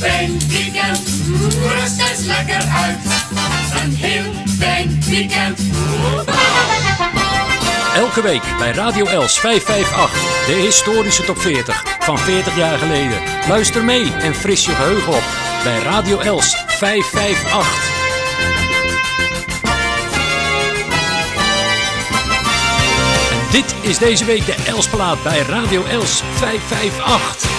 fijn weekend, rust eens lekker uit. Een heel weekend. Elke week bij Radio Els 558, de historische top 40 van 40 jaar geleden. Luister mee en fris je geheugen op bij Radio Els 558. En dit is deze week de Elsplaat bij Radio Els 558.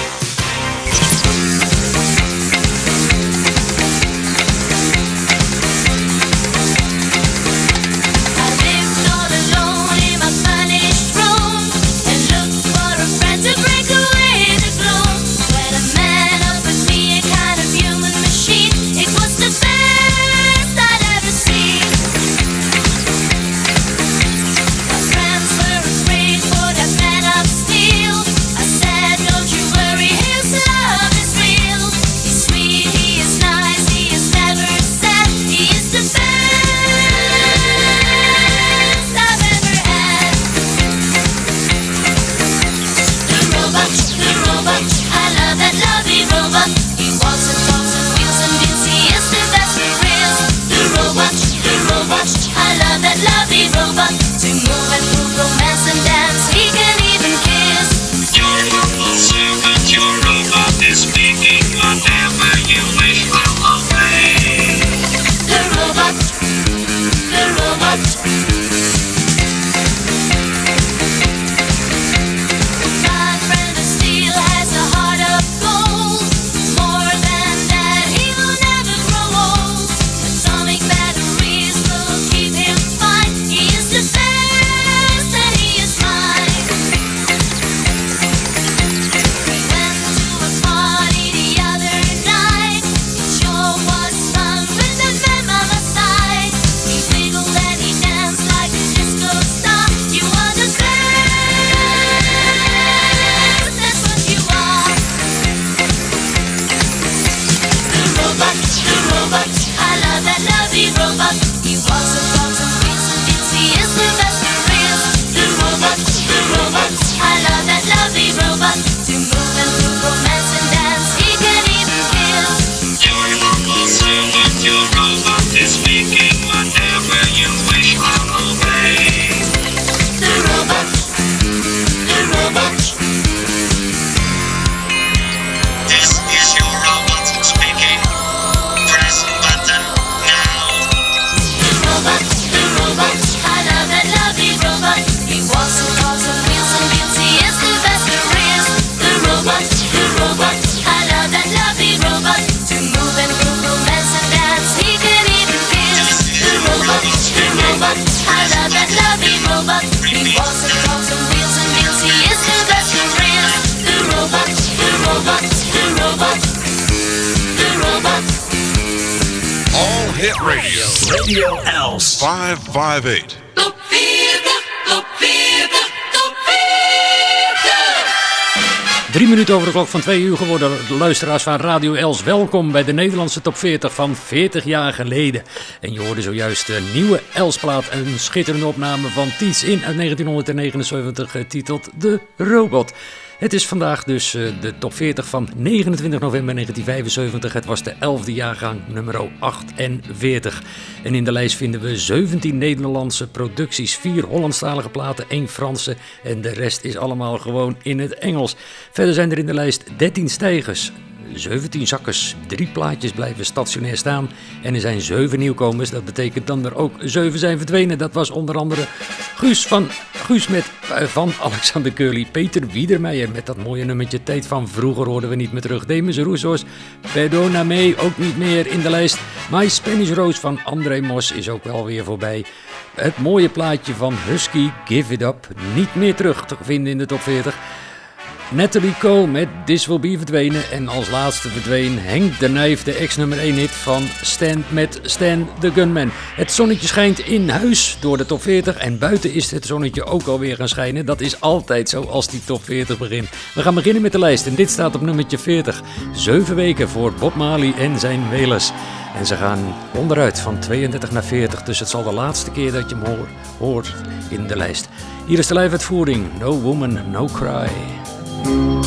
Luisteraars van Radio Els, welkom bij de Nederlandse top 40 van 40 jaar geleden. En je hoorde zojuist de nieuwe Elsplaat, een schitterende opname van Tietz in uit 1979, getiteld De Robot. Het is vandaag dus uh, de top 40 van 29 november 1975. Het was de 11e jaargang, nummer 48. En in de lijst vinden we 17 Nederlandse producties, 4 Hollandstalige platen, 1 Franse en de rest is allemaal gewoon in het Engels. Verder zijn er in de lijst 13 stijgers, 17 zakkers, drie plaatjes blijven stationair staan en er zijn 7 nieuwkomers. Dat betekent dan er ook 7 zijn verdwenen. Dat was onder andere Guus, van, Guus met, eh, van Alexander Curly, Peter Wiedermeijer met dat mooie nummertje Tijd van Vroeger hoorden we niet meer terug. Demis Roussos, Perdona mee, ook niet meer in de lijst. My Spanish Rose van André Mos is ook wel weer voorbij. Het mooie plaatje van Husky, Give It Up, niet meer terug te vinden in de top 40. Natalie Cole met This Will Be verdwenen. En als laatste verdween Henk de Nijf, de ex-nummer 1 hit van Stan met Stan the Gunman. Het zonnetje schijnt in huis door de top 40 en buiten is het zonnetje ook alweer gaan schijnen. Dat is altijd zo als die top 40 begint. We gaan beginnen met de lijst en dit staat op nummertje 40. Zeven weken voor Bob Marley en zijn Welers. En ze gaan onderuit van 32 naar 40, dus het zal de laatste keer dat je hem hoort in de lijst. Hier is de live uitvoering No Woman, No Cry. Thank you.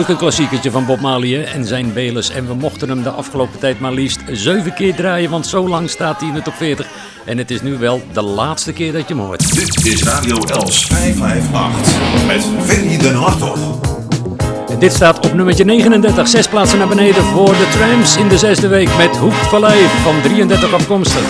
Natuurlijk een klassiekertje van Bob Marley hè, en zijn Belus. En we mochten hem de afgelopen tijd maar liefst zeven keer draaien, want zo lang staat hij in de top 40. En het is nu wel de laatste keer dat je hem hoort. Dit is Radio Els 558 met Ferry den Hartog. En dit staat op nummertje 39, zes plaatsen naar beneden voor de Trams in de zesde week met Hoek Vallei van 33 afkomstig.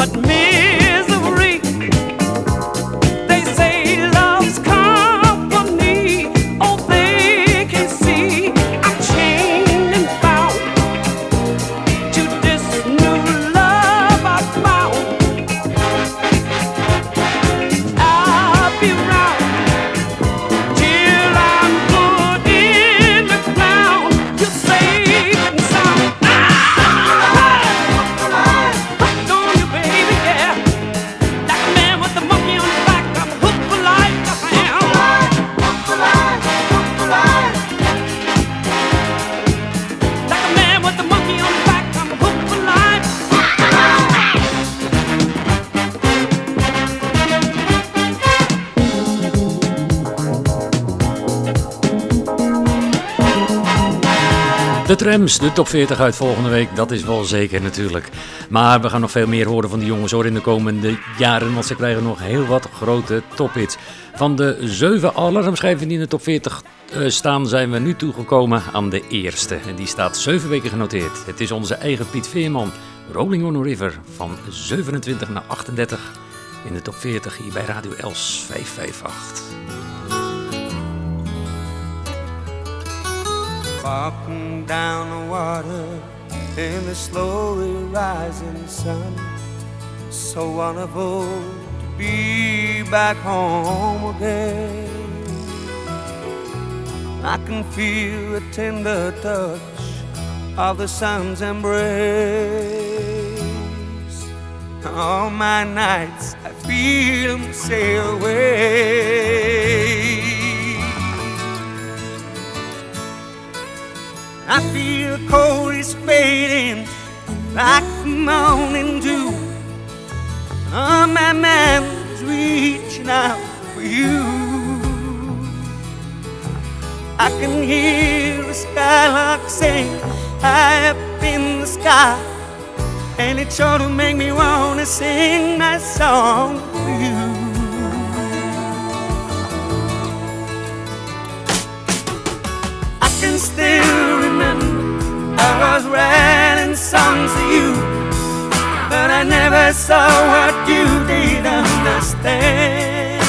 But misery. Trams, de top 40 uit volgende week, dat is wel zeker natuurlijk. Maar we gaan nog veel meer horen van die jongens hoor in de komende jaren, want ze krijgen nog heel wat grote tophits. Van de zeven alarmschijven die in de top 40 eh, staan, zijn we nu toegekomen aan de eerste. En die staat zeven weken genoteerd. Het is onze eigen Piet Veerman, Rolling on a River, van 27 naar 38 in de top 40 hier bij Radio Els 558. Walking down the water in the slowly rising sun. So wonderful to be back home again. I can feel the tender touch of the sun's embrace. All my nights I feel him sail away. I feel the cold is fading like the morning dew. Oh, my man is reaching out for you. I can hear a skylark sing high up in the sky, and it sure to make me wanna sing my song for you. I can still was writing songs to you, but I never saw what you did understand.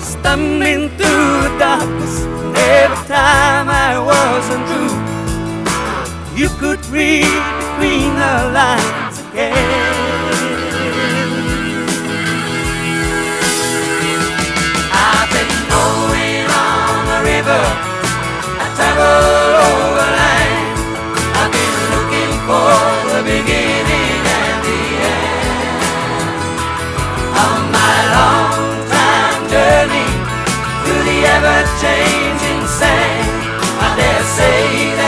Stumbling through the darkness. And every time I wasn't true, you could read between the lines again. I've been going on the river. I travel say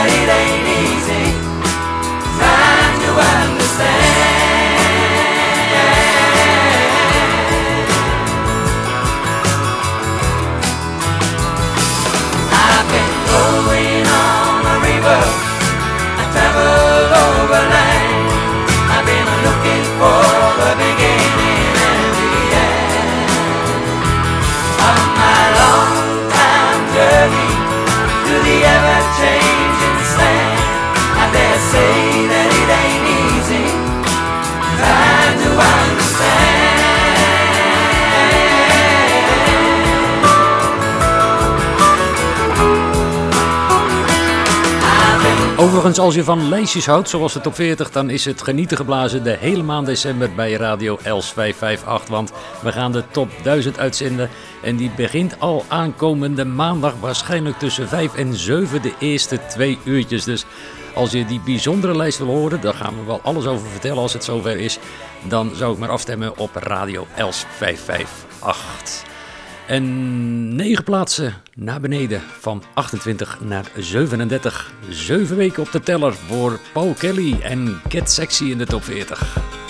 Overigens, als je van lijstjes houdt, zoals de top 40, dan is het genieten geblazen de hele maand december bij Radio Els 558. Want we gaan de top 1000 uitzenden en die begint al aankomende maandag, waarschijnlijk tussen 5 en 7 de eerste twee uurtjes. Dus als je die bijzondere lijst wil horen, daar gaan we wel alles over vertellen als het zover is. Dan zou ik maar afstemmen op Radio Els 558. En 9 plaatsen naar beneden van 28 naar 37. 7 weken op de teller voor Paul Kelly en Get Sexy in de top 40.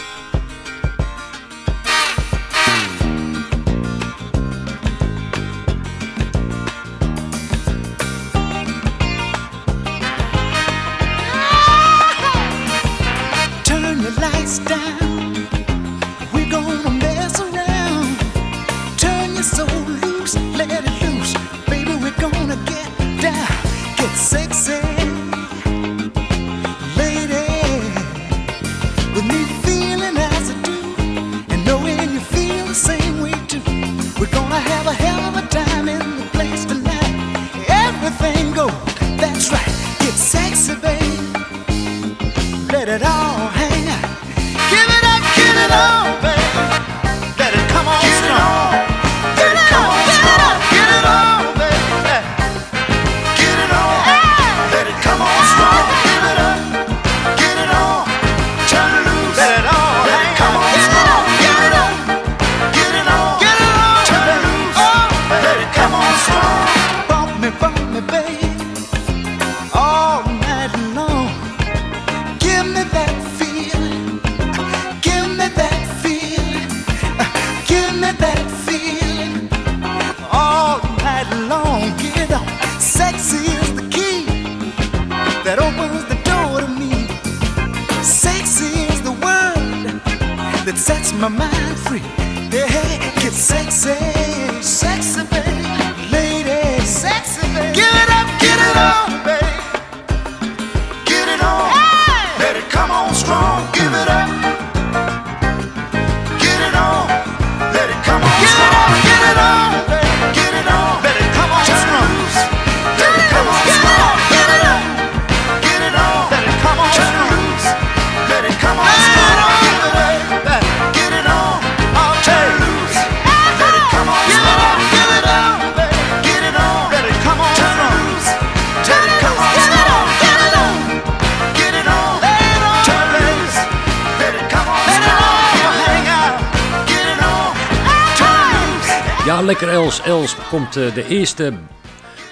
Komt eh, de eerste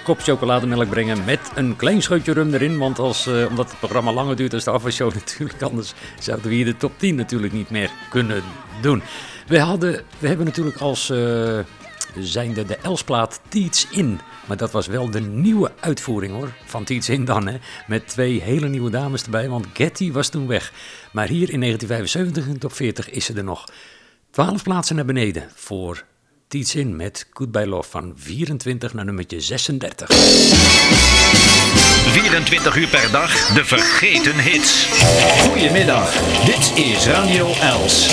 kop chocolademelk brengen met een klein scheutje rum erin. Want als, eh, omdat het programma langer duurt als de afwasshow natuurlijk, anders zouden we hier de top 10 natuurlijk niet meer kunnen doen. We, hadden, we hebben natuurlijk als eh zijnde de Elsplaat Teats In. Maar dat was wel de nieuwe uitvoering hoor, van Teats In dan. Hè? Met twee hele nieuwe dames erbij, want Getty was toen weg. Maar hier in 1975 in top 40 is ze er nog. 12 plaatsen naar beneden voor Teats In met Goodbye Love van 24 naar nummertje 36. 24 uur per dag, de vergeten hits. Goedemiddag, dit is Radio Els.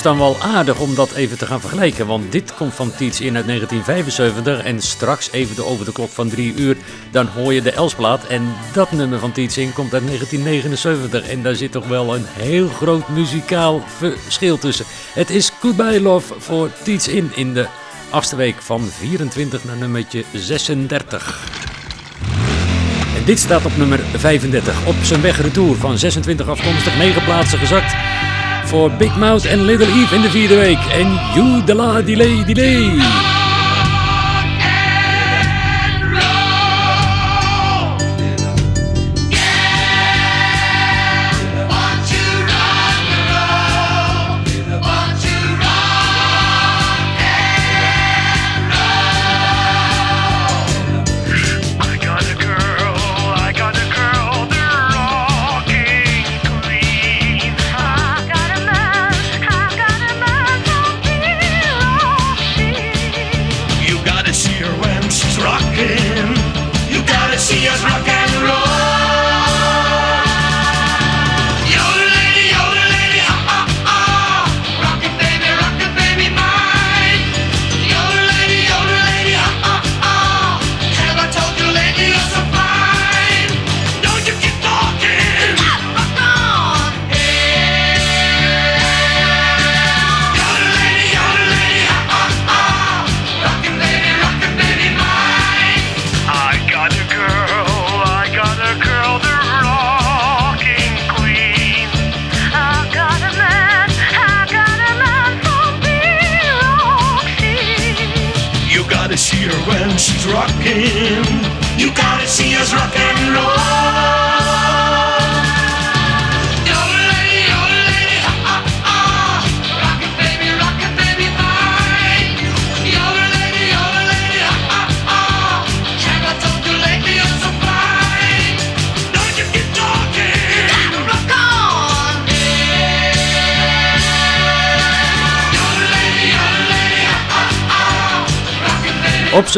Is dan wel aardig om dat even te gaan vergelijken. Want dit komt van Tietz in uit 1975. En straks even de over de klok van 3 uur. Dan hoor je de Elsplaat. En dat nummer van Tietz in komt uit 1979. En daar zit toch wel een heel groot muzikaal verschil tussen. Het is Goodbye Love voor Tietz in. In de achtste van 24 naar nummertje 36. En dit staat op nummer 35. Op zijn weg retour van 26 afkomstig 9 plaatsen gezakt voor Big Mouth en Little Eve in de vierde week. En You de la delay delay.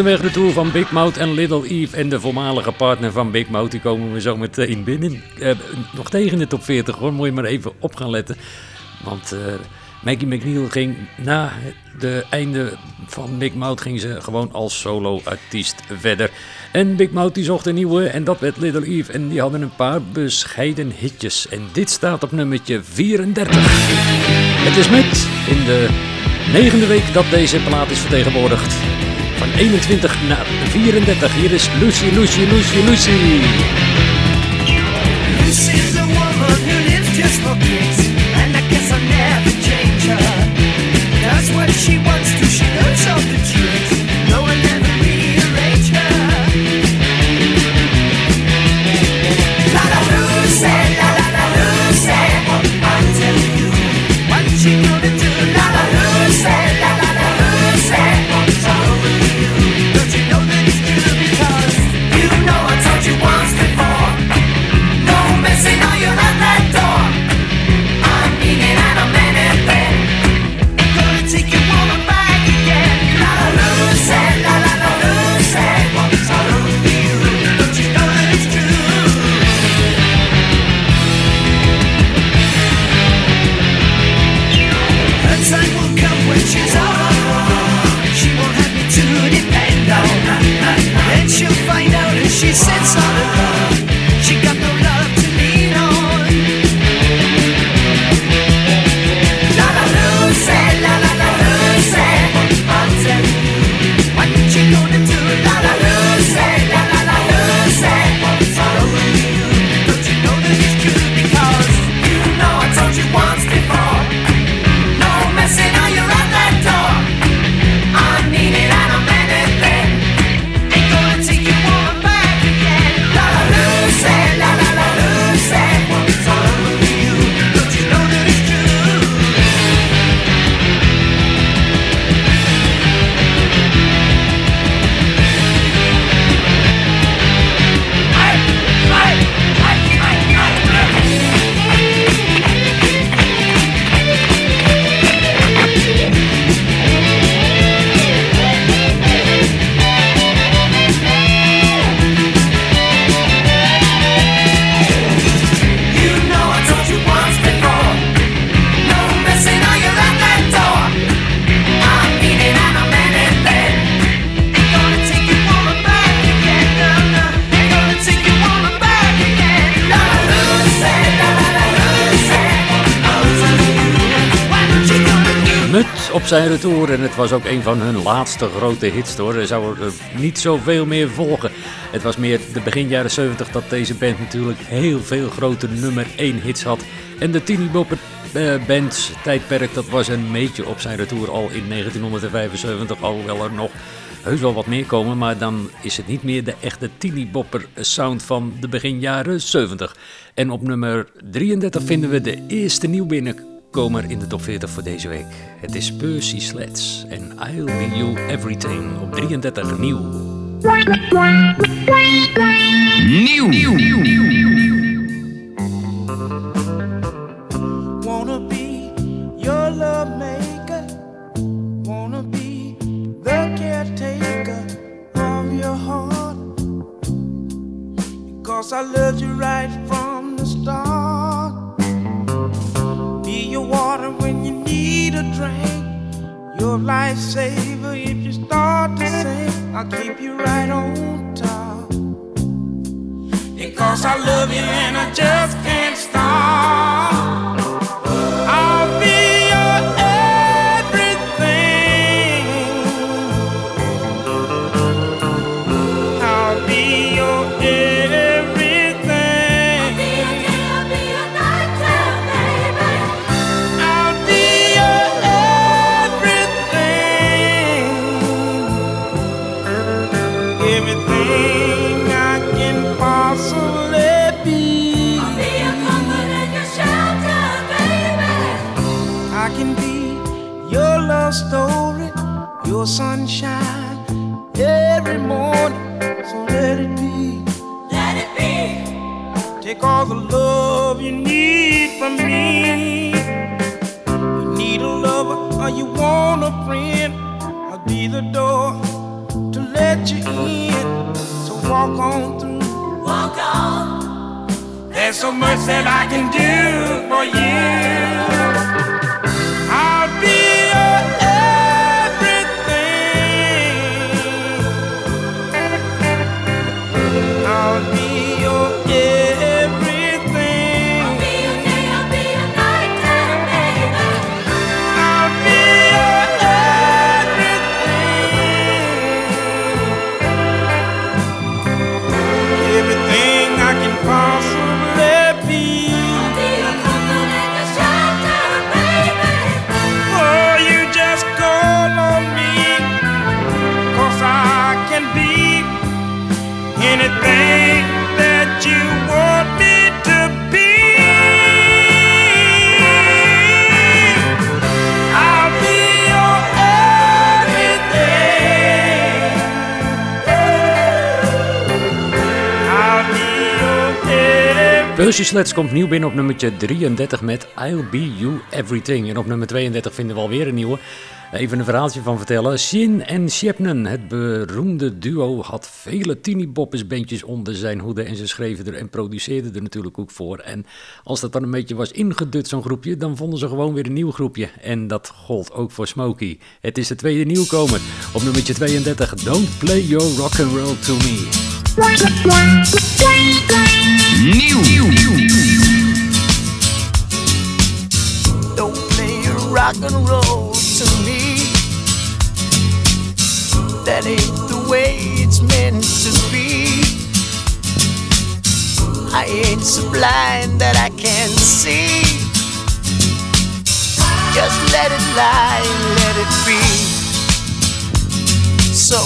Weg retour van Big Mouth en Little Eve en de voormalige partner van Big Mouth, die komen we zo meteen binnen. Eh, nog tegen de top 40 hoor, moet je maar even op gaan letten. Want eh, Maggie McNeil ging na de einde van Big Mouth ging ze gewoon als solo-artiest verder. En Big Mouth die zocht een nieuwe en dat werd Little Eve en die hadden een paar bescheiden hitjes. En dit staat op nummertje 34. Het is met in de negende week dat deze plaat is vertegenwoordigd. Van 21 naar 34. Hier is Lucy, Lucy, Lucy, Lucy. Lucy's a woman who lives just for kicks, and I guess I'll never change her. Does what she wants het was ook een van hun laatste grote hits hoor. Er zou er niet zoveel meer volgen. Het was meer de begin jaren 70 dat deze band natuurlijk heel veel grote nummer 1 hits had. En de Teeny Bopper eh, Band tijdperk dat was een beetje op zijn retour al in 1975, alhoewel er nog heus wel wat meer komen, maar dan is het niet meer de echte Teeny Bopper sound van de begin jaren 70. En op nummer 33 vinden we de eerste nieuw binnenkomer in de top 40 voor deze week. Het is Percy Sleds en I'll Be You Everything op 33 nieuw. Wanna be your love maker. Wanna be the caretaker of your heart. Because I loved you right from the start. Your water when you need a drink. Your lifesaver if you start to sink. I'll keep you right on top. Because I love you and I just can't stop. Your sunshine every morning. So let it be. Let it be. Take all the love you need from me. You need a lover or you want a friend. I'll be the door to let you in. So walk on through. Walk on. There's so much that I can do for you. Percy Sleds komt nieuw binnen op nummertje 33 met I'll Be You Everything. En op nummer 32 vinden we alweer een nieuwe. Even een verhaaltje van vertellen. Shin en Shepnen, het beroemde duo, had vele bandjes onder zijn hoede. En ze schreven er en produceerden er natuurlijk ook voor. En als dat dan een beetje was ingedut, zo'n groepje, dan vonden ze gewoon weer een nieuw groepje. En dat gold ook voor Smokey. Het is de tweede nieuwkomer. Op nummertje 32, Don't Play Your Rock and Roll To Me. Don't play rock and roll to me. That ain't the way it's meant to be. I ain't so blind that I can't see. Just let it lie let it be. So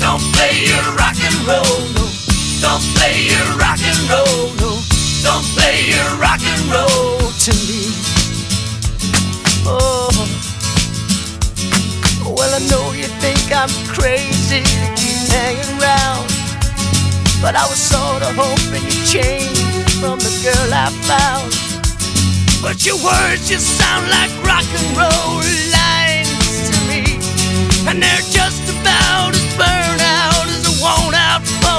don't play your rock and roll. Don't play your rock and roll, no. Don't play your rock and roll to me. Oh, well, I know you think I'm crazy to keep hanging around. But I was sorta hoping you'd change from the girl I found. But your words just sound like rock and roll lines to me. And they're just about as burned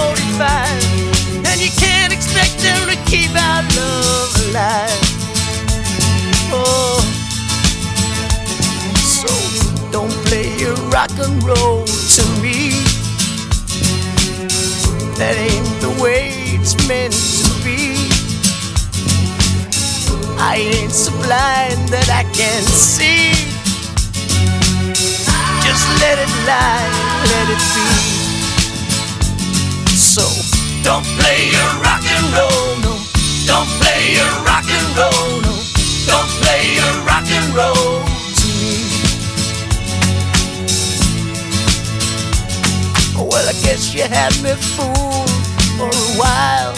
45. And you can't expect them to keep our love alive. Oh. So don't play your rock and roll to me. That ain't the way it's meant to be. I ain't so blind that I can't see. Just let it lie, let it be. So don't play your rock and roll, no. Don't play your rock and roll, no. Don't play your rock and roll to me. Well, I guess you had me fooled for a while.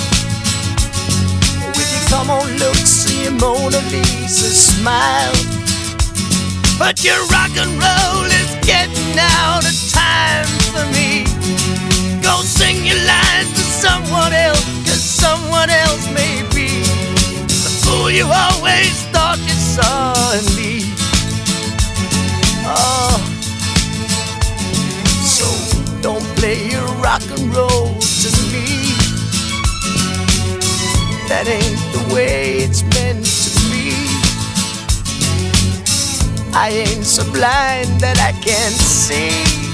With your come on looks and your Mona Lisa smile. But your rock and roll is getting out of time for me. Go sing your lines to someone else, cause someone else may be the fool you always thought you saw in me. Oh, so don't play your rock and roll to me. That ain't the way it's meant to be. I ain't so blind that I can't see.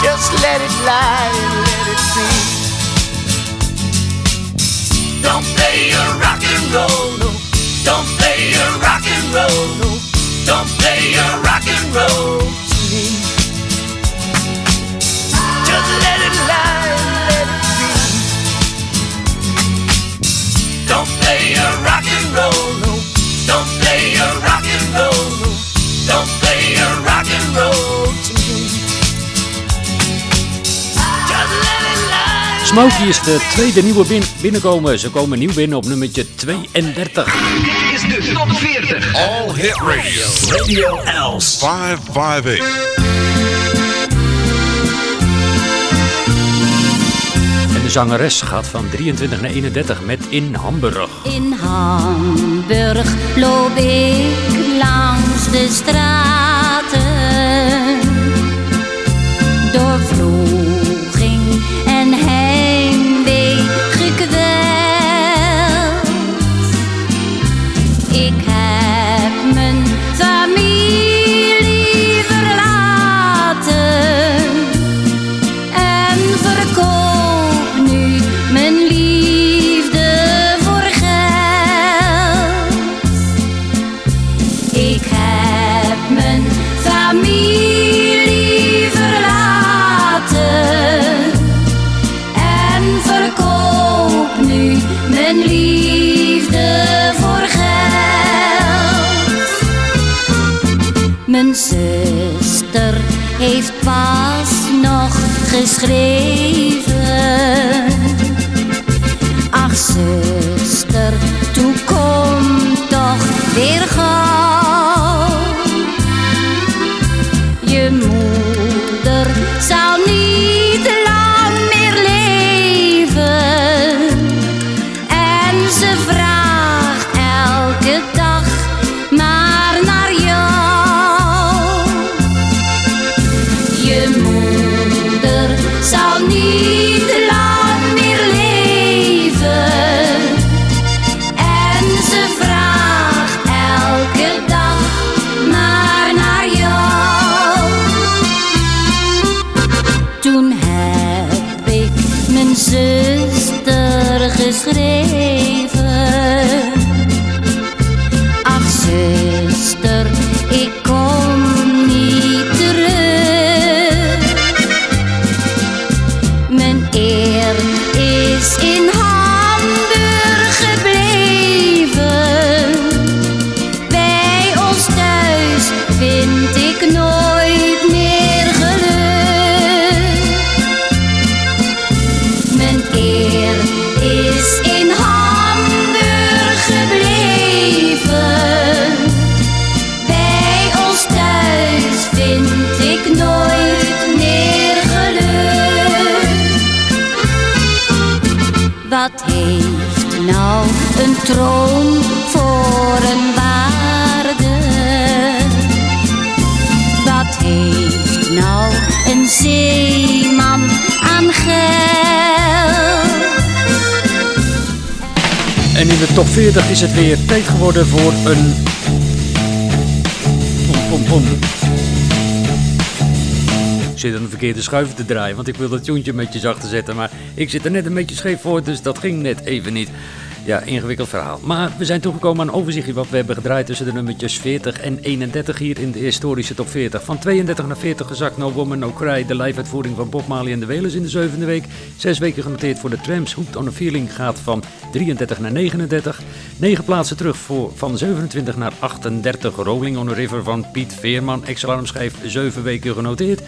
Just let it lie and let it be. Don't play your rock and roll, no. Don't play your rock and roll, no. Don't play your rock and roll to me. Just let it lie let it be. Don't play your rock and roll, no. Don't play your rock and roll, no. Don't Smokey is de tweede nieuwe bin- binnenkomen. Ze komen nieuw binnen op nummertje 32. Dit is de top 40. All Hit Radio. Radio Els. 558. En de zangeres gaat van 23 naar 31 met In Hamburg. In Hamburg loop ik langs de straten. Geschreven. Ach zuster geschreven. Top 40 is het weer tijd geworden voor een... Pom, pom, pom. Ik zit aan de verkeerde schuif te draaien, want ik wil dat tjoentje een beetje zachter zetten. Maar ik zit er net een beetje scheef voor, dus dat ging net even niet. Ja, ingewikkeld verhaal. Maar we zijn toegekomen aan een overzichtje wat we hebben gedraaid tussen de nummertjes 40 en 31 hier in de historische top 40. Van 32 naar 40 gezakt No Woman No Cry, de live-uitvoering van Bob Marley en de Wailers in de zevende week. Zes weken genoteerd voor de Tramps. Hooked on a Feeling gaat van 33 naar 39. Negen plaatsen terug voor van 27 naar 38. Rolling on a River van Piet Veerman. Ex-alarmschijf, zeven weken genoteerd.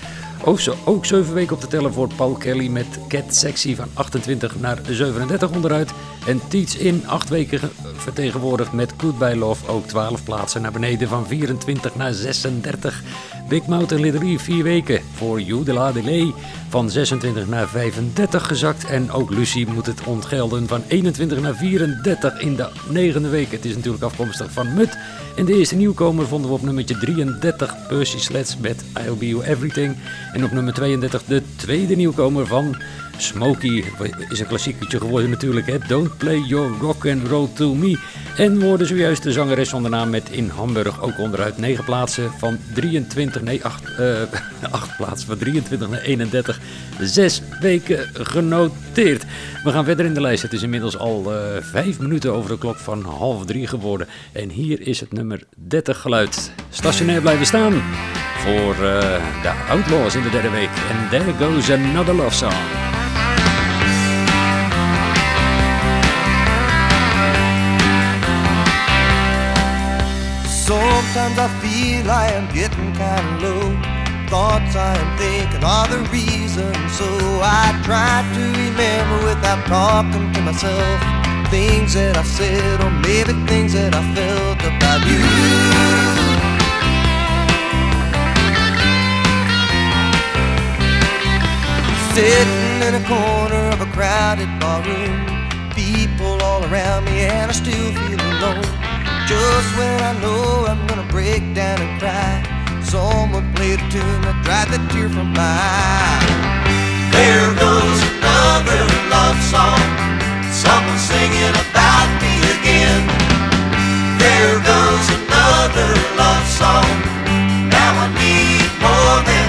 Ook, zo, ook 7 weken op te tellen voor Paul Kelly met Cat Sexy van 28 naar 37 onderuit. En Teach In 8 weken ge- vertegenwoordigd met Goodbye Love ook 12 plaatsen naar beneden van 24 naar 36. Big Mouth en Liddery 4 weken voor You de La Delay van 26 naar 35 gezakt. En ook Lucy moet het ontgelden van 21 naar 34 in de negende week. Het is natuurlijk afkomstig van Mut. En de eerste nieuwkomer vonden we op nummertje 33 Percy Sleds met I'll Be You Everything. En op nummer 32 de tweede nieuwkomer van Smokey. Is een klassiekertje geworden natuurlijk. Hè? Don't Play Your Rock and Roll To Me. En worden zojuist de zangeres de naam met in Hamburg ook onderuit 9 plaatsen van 23, nee 8, eh 8 plaatsen van 23 naar 31. Zes weken genoteerd. We gaan verder in de lijst. Het is inmiddels al eh 5 minuten over de klok van half drie geworden. En hier is het nummer 30 geluid. Stationair blijven staan voor eh, de Outlaws in de derde week. En there goes another love song. Sometimes I feel I am getting kind of low. Thoughts I am thinking are the reason. So I try to remember without talking to myself. Things that I said, or maybe things that I felt about you. Sitting in a corner of a crowded barroom. People all around me, and I still feel alone. Just when I know I'm gonna break down and cry, someone played a tune that dried the tear from my eye. There goes another love song, someone singing about me again. There goes another love song. Now I need more than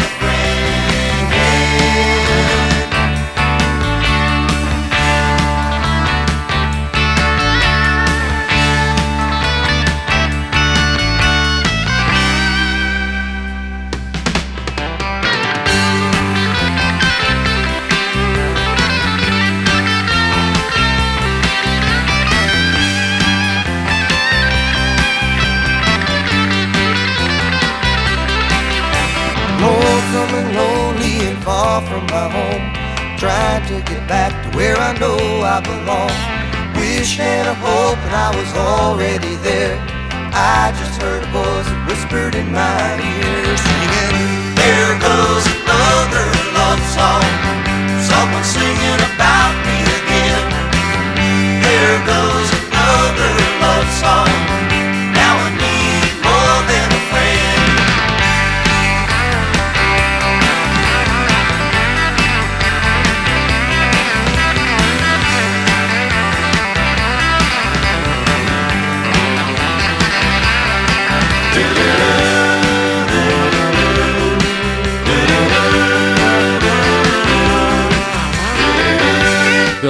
far from my home. Trying to get back to where I know I belong. Wish and a hope and I was already there. I just heard a voice that whispered in my ear, singing, There goes another love song. Someone singing about me again. There goes another love song.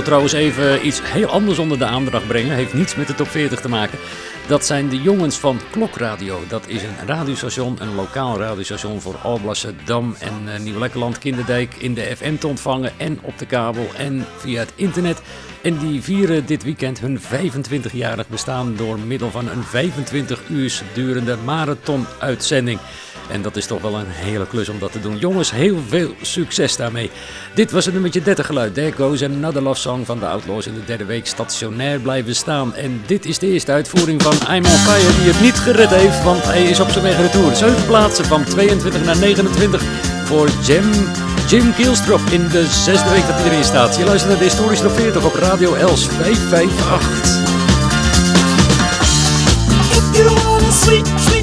Wil trouwens even iets heel anders onder de aandacht brengen. Heeft niets met de top 40 te maken. Dat zijn de jongens van Klokradio. Dat is een radiostation, een lokaal radiostation voor Alblassen, Dam en uh, Nieuw-Lekkerland, Kinderdijk in de FM te ontvangen en op de kabel en via het internet. En die vieren dit weekend hun 25-jarig bestaan door middel van een 25 uur durende marathon-uitzending. En dat is toch wel een hele klus om dat te doen. Jongens, heel veel succes daarmee. Dit was het nummertje 30 geluid. There goes another love song van de Outlaws in de derde week stationair blijven staan. En dit is de eerste uitvoering van I'm on Fire die het niet gered heeft, want hij is op zijn weg retour. Zeven plaatsen van 22 naar 29 voor Jim, Jim Kielstrop in de zesde week dat hij erin staat. Je luistert naar de historische top 40 op Radio Els 558. If you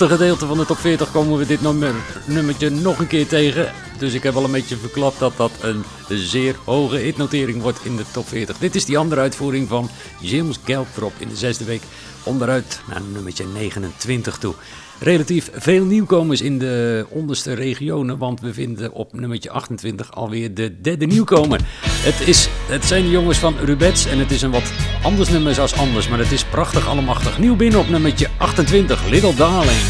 laatste gedeelte van de top 40 komen we dit nummer, nummertje nog een keer tegen. Dus ik heb al een beetje verklapt dat dat een zeer hoge hitnotering wordt in de top 40. Dit is die andere uitvoering van James Geltrop in de zesde week onderuit naar nummertje 29 toe. Relatief veel nieuwkomers in de onderste regionen, want we vinden op nummertje 28 alweer de derde nieuwkomer. Het, is, het zijn de jongens van Rubets en het is een wat anders nummer als anders, maar het is prachtig allemachtig. Nieuw binnen op nummertje 28, Little Darling.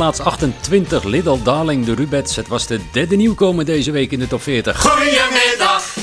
Plaats 28, Little Darling, de Rubets. Het was de derde nieuwkomer deze week in de top 40. Goedemiddag, goedemiddag.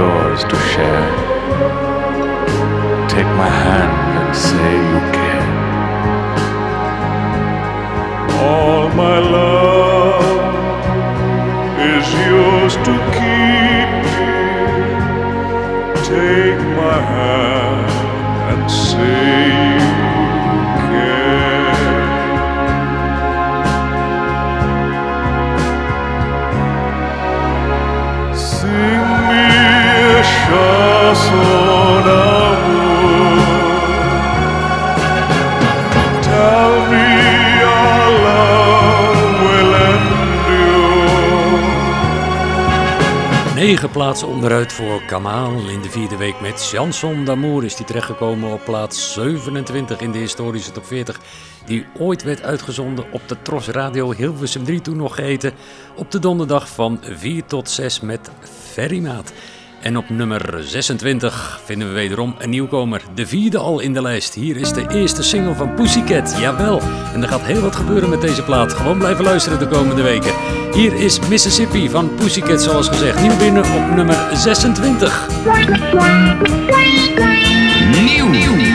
Yours to share. Take my hand and say you care. All my love is yours to keep. Take my hand and say Negen onderuit voor Kamal. In de vierde week met Chanson d'Amour is die terechtgekomen op plaats 27 in de historische top 40. Die ooit werd uitgezonden op de Tros Radio Hilversum 3 toen nog geheten. Op de donderdag van 4 tot 6 met Ferrymaat. En op nummer 26 vinden we wederom een nieuwkomer. De vierde al in de lijst. Hier is de eerste single van Pussycat. Jawel. En er gaat heel wat gebeuren met deze plaat. Gewoon blijven luisteren de komende weken. Hier is Mississippi van Pussycat zoals gezegd. Nieuw binnen op nummer 26. Nieuw. Where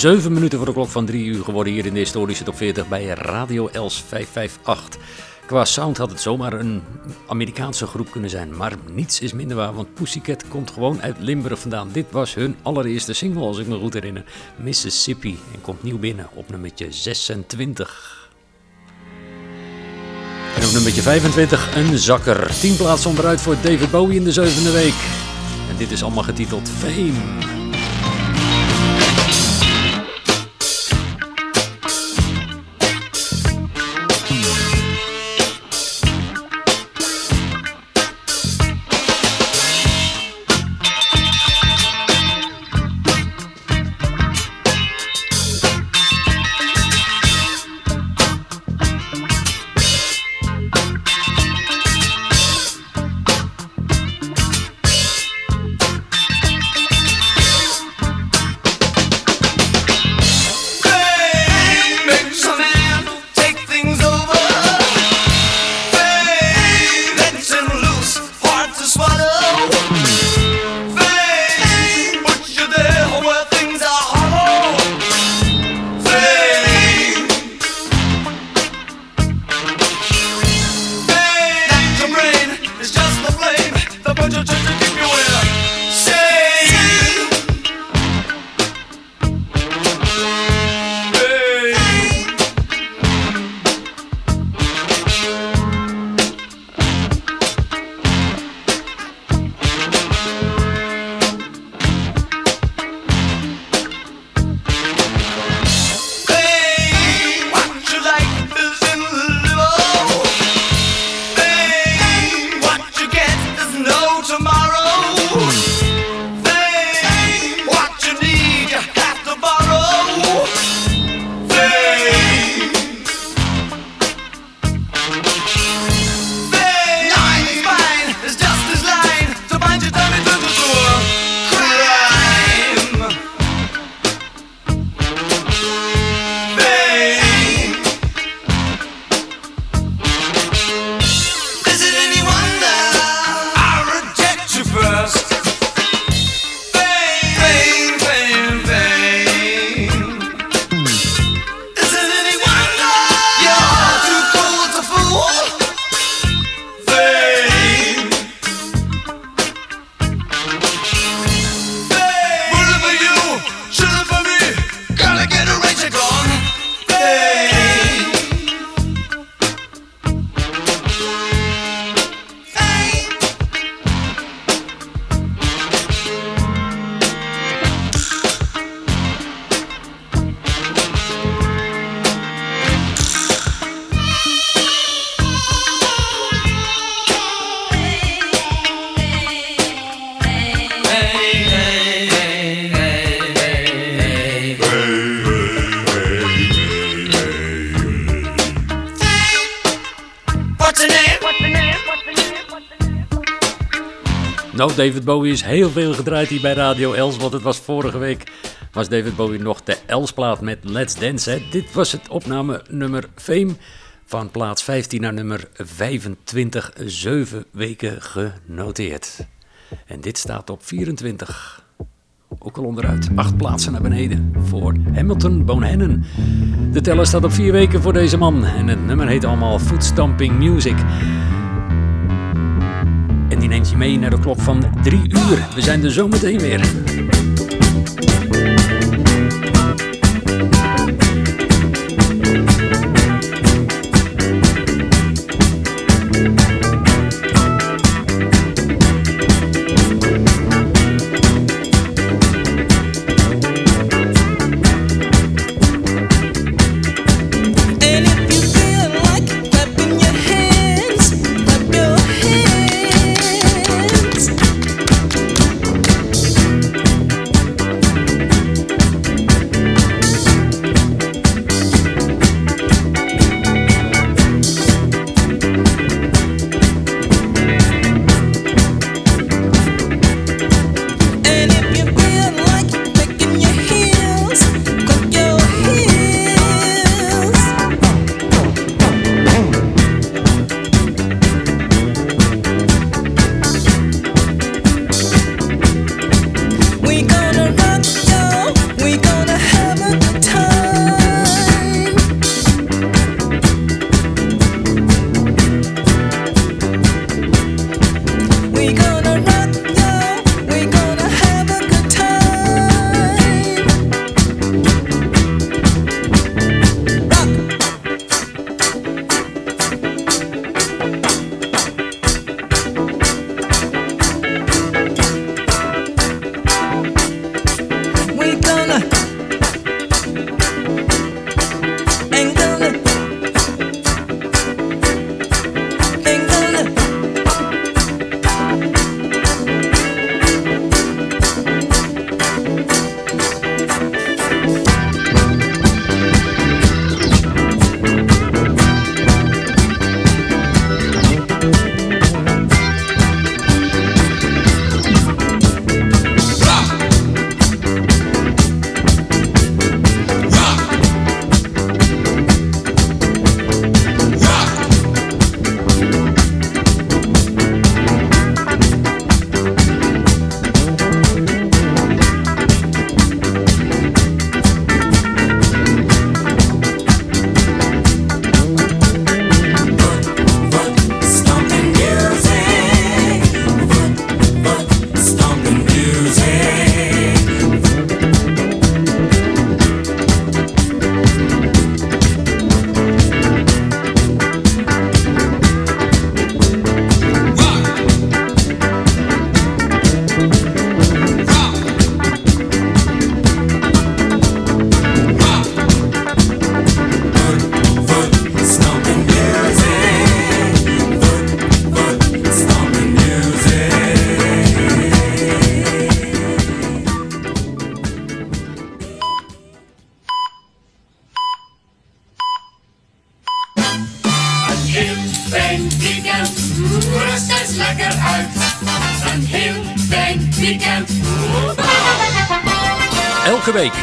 Zeven minuten voor de klok van drie uur geworden hier in de historische top 40 bij Radio Els 558. Qua sound had het zomaar een Amerikaanse groep kunnen zijn, maar niets is minder waar, want Pussycat komt gewoon uit Limburg vandaan. Dit was hun allereerste single, als ik me goed herinner, Mississippi, en komt nieuw binnen op nummertje 26. En op nummertje 25 een zakker. 10 plaatsen onderuit voor David Bowie in de zevende week. En dit is allemaal getiteld Fame. David Bowie is heel veel gedraaid hier bij Radio Els, want het was vorige week was David Bowie nog de Elsplaat met Let's Dance. Dit was het opname nummer Fame van plaats 15 naar nummer 25, zeven weken genoteerd. En dit staat op 24. Ook al onderuit, acht plaatsen naar beneden voor Hamilton Bonehennen. De teller staat op vier weken voor deze man en het nummer heet allemaal Footstamping Music. Mee naar de klok van drie uur. We zijn er zo meteen weer.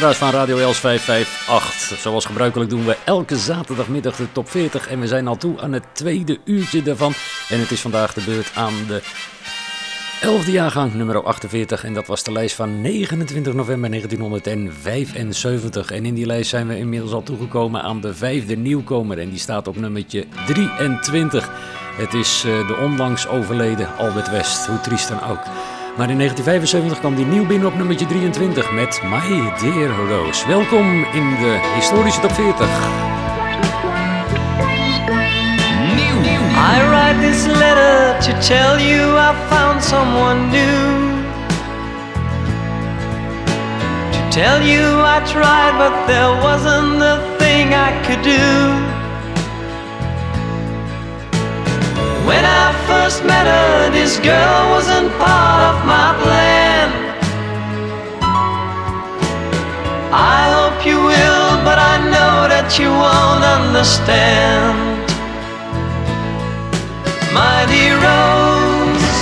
Luisteraars van Radio Els 558. Zoals gebruikelijk doen we elke zaterdagmiddag de top 40 en we zijn al toe aan het tweede uurtje daarvan. En het is vandaag de beurt aan de 11e jaargang nummer 48 en dat was de lijst van 29 november 1975. En in die lijst zijn we inmiddels al toegekomen aan de vijfde nieuwkomer en die staat op nummertje 23. Het is eh, de onlangs overleden Albert West, hoe triest dan ook. Maar in 1975 kwam die nieuw binnen op nummertje 23 met My Dear Rose. Welkom in de historische top 40. I write this letter to tell you I found someone new. To tell you I tried, but there wasn't a thing I could do. When I first met her, this girl wasn't part of my plan. I hope you will, but I know that you won't understand. My dear Rose,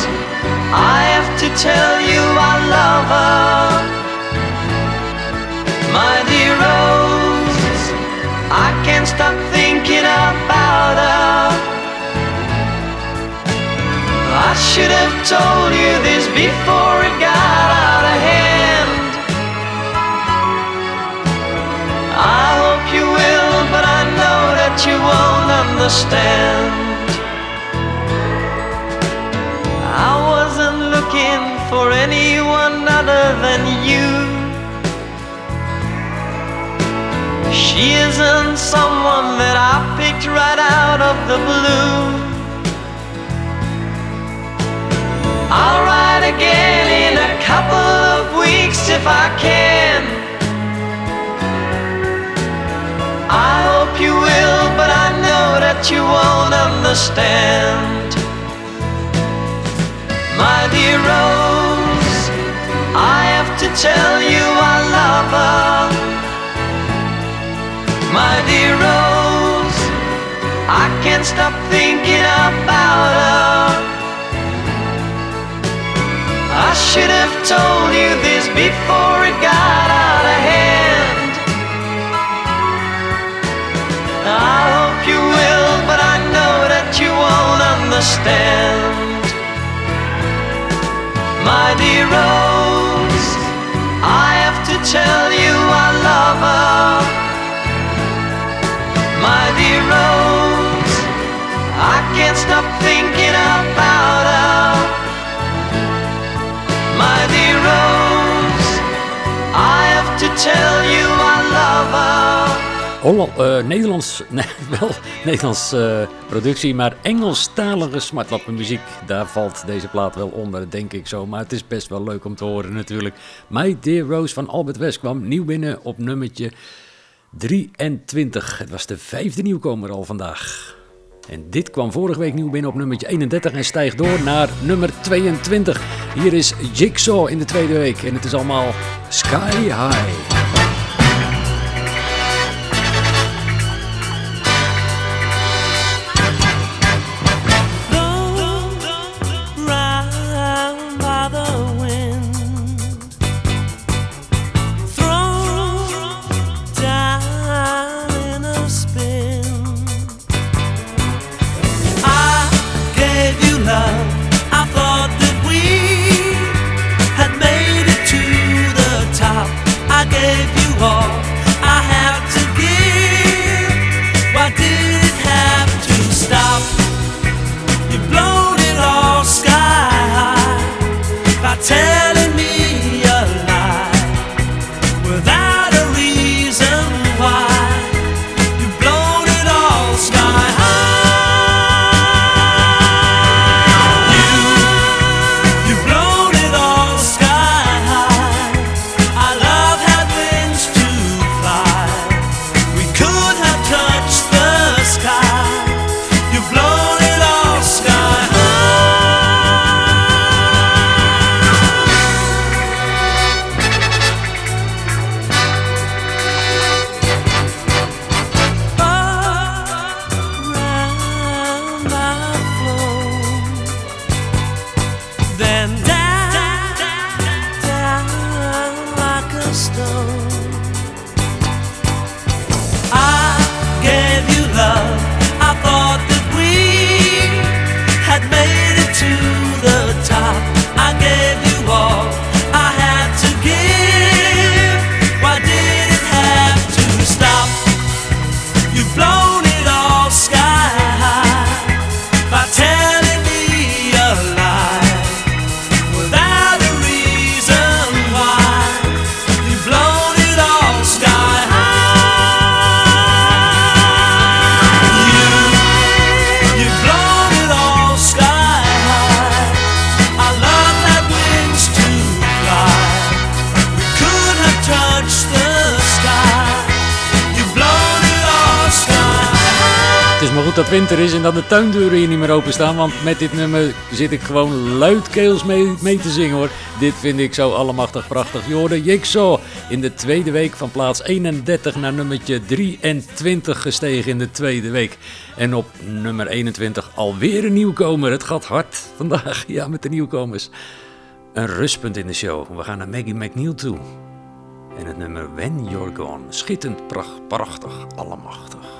I have to tell you I love her. My dear Rose, I can't stop thinking about her. I should have told you this before it got out of hand. I hope you will, but I know that you won't understand. I wasn't looking for anyone other than you. She isn't someone that I picked right out of the blue. I'll write again in a couple of weeks if I can. I hope you will, but I know that you won't understand. My dear Rose, I have to tell you I love her. My dear Rose, I can't stop thinking about her. I should have told you this before it got out of hand. I hope you will, but I know that you won't understand. My dear Rose, I have to tell you I love her. My dear Rose, I can't stop thinking about Holland, eh, Nederlands, nee, wel Nederlands eh, productie, maar Engelstalige smartlappenmuziek. Daar valt deze plaat wel onder, denk ik zo. Maar het is best wel leuk om te horen natuurlijk. My Dear Rose van Albert West kwam nieuw binnen op nummertje 23. Het was de vijfde nieuwkomer al vandaag. En dit kwam vorige week nieuw binnen op nummertje 31 en stijgt door naar nummer 22. Hier is Jigsaw in de tweede week en het is allemaal Sky High. De tuindeuren hier niet meer openstaan. Want met dit nummer zit ik gewoon luidkeels mee, mee te zingen hoor. Dit vind ik zo allemachtig prachtig. Je hoorde Jigsaw in de tweede week van plaats 31 naar nummertje 23 gestegen in de tweede week. En op nummer 21 alweer een nieuwkomer. Het gaat hard vandaag, ja met de nieuwkomers. Een rustpunt in de show. We gaan naar Maggie McNeil toe. En het nummer When You're Gone. Schittend, pracht, prachtig, allemachtig.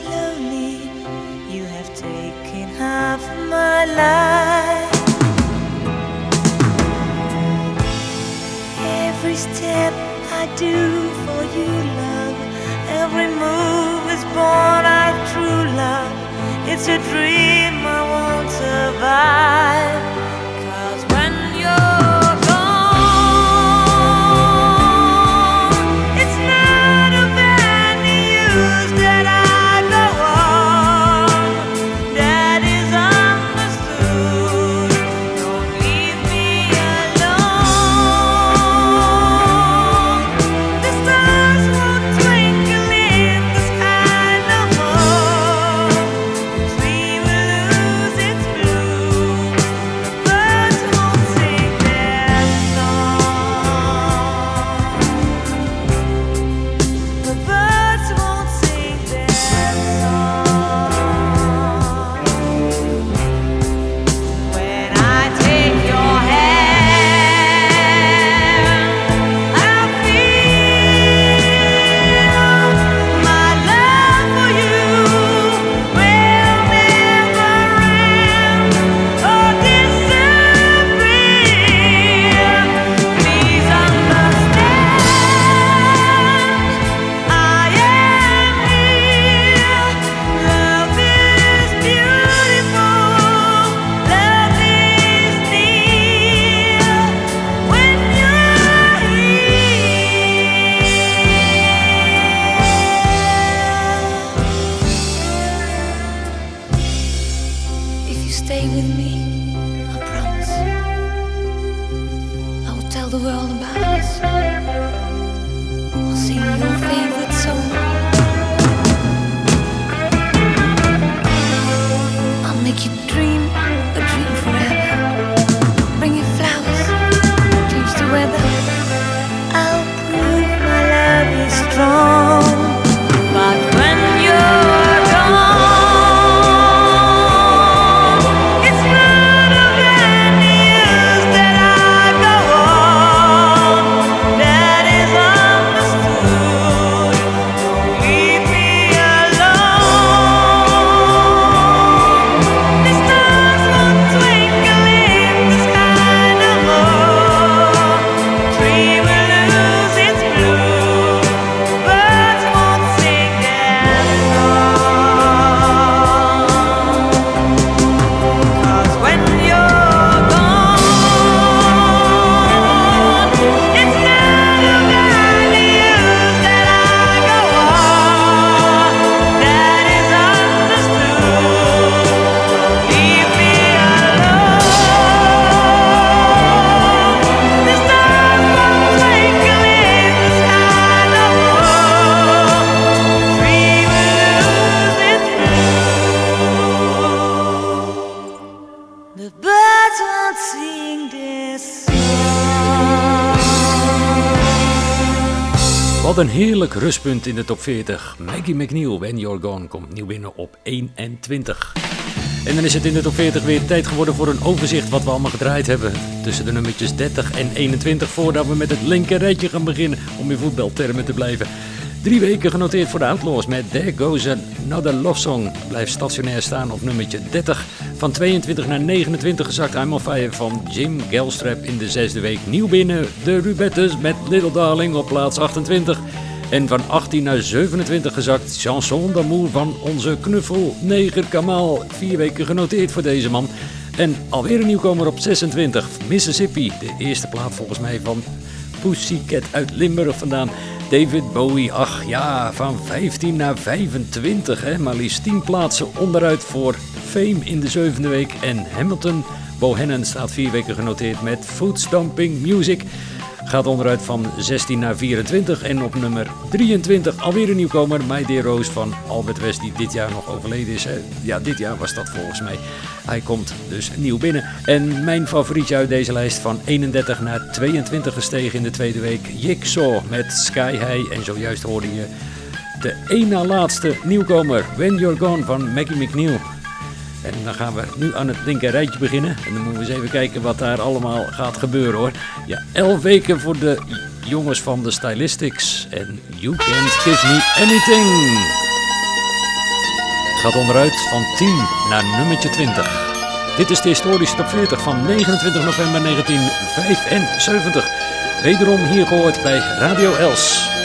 Slowly. You have taken half my life. Every step I do for you, love. Every move is born out of true love. It's a dream I won't survive. Een heerlijk rustpunt in de top 40. Maggie McNeil, When You're Gone, komt nieuw binnen op 21. En dan is het in de top 40 weer tijd geworden voor een overzicht wat we allemaal gedraaid hebben. Tussen de nummertjes 30 en 21 voordat we met het linker rijtje gaan beginnen om in voetbaltermen te blijven. Drie weken genoteerd voor de Outlaws met There Goes Another Love Song. Blijft stationair staan op nummertje 30. Van 22 naar 29 gezakt I'm on Fire van Jim Gelstrap in de zesde week. Nieuw binnen de Rubettes met Little Darling op plaats 28. En van 18 naar 27 gezakt Chanson d'amour van onze knuffel Neger Kamal. Vier weken genoteerd voor deze man. En alweer een nieuwkomer op 26, Mississippi. De eerste plaat volgens mij van Pussycat uit Limburg vandaan. David Bowie, ach ja, van 15 naar 25. Hè? Maar liefst 10 plaatsen onderuit voor Fame in de zevende week. En Hamilton Bohannon staat vier weken genoteerd met Food Stomping Music. gaat onderuit van 16 naar 24. En op nummer 23 alweer een nieuwkomer, My Dear Rose van Albert West, die dit jaar nog overleden is. hè. Ja, dit jaar was dat volgens mij. Hij komt dus nieuw binnen. En mijn favorietje uit deze lijst van 31 naar 22 gestegen in de tweede week. Jigsaw met Sky High. En zojuist hoorde je de één na laatste nieuwkomer, When You're Gone van Maggie McNeil. En dan gaan we nu aan het linker rijtje beginnen. En dan moeten we eens even kijken wat daar allemaal gaat gebeuren hoor. Ja, 11 weken voor de jongens van de Stylistics. En You Can't Give Me Anything. Gaat onderuit van 10 naar nummertje 20. Dit is de historische top 40 van 29 november 1975. Wederom hier gehoord bij Radio Els.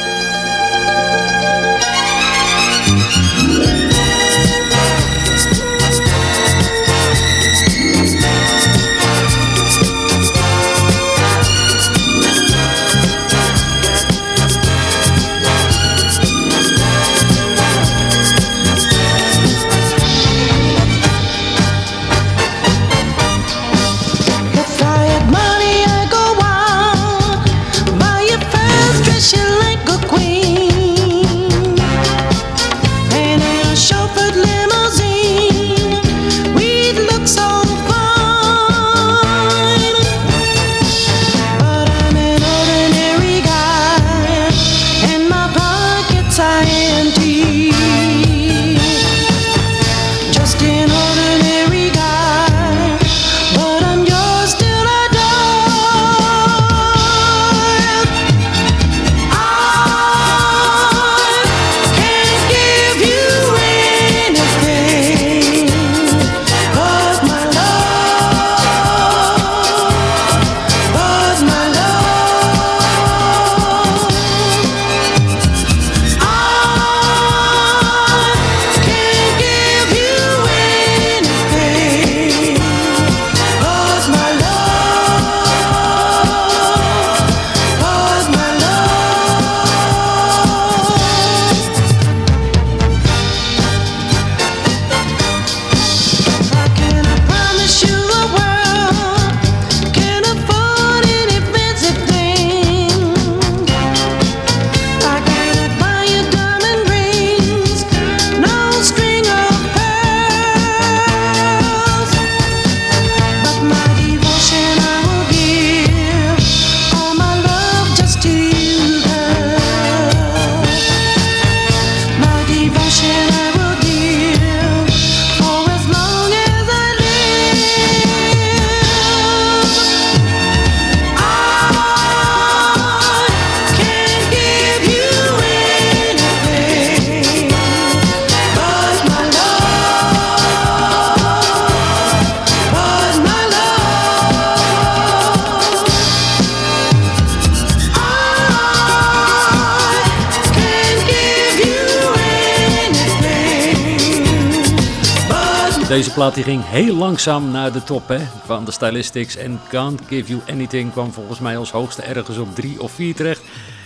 Heel langzaam naar de top hè, van de Stylistics. En Can't Give You Anything kwam volgens mij als hoogste ergens op 3 of 4 terecht.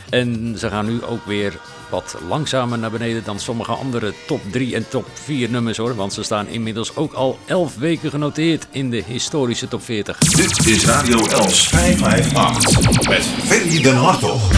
En ze gaan nu ook weer wat langzamer naar beneden dan sommige andere top 3 en top 4 nummers hoor. Want ze staan inmiddels ook al 11 weken genoteerd in de historische top 40. Dit is Radio Els 558 met Ferry den Hartog.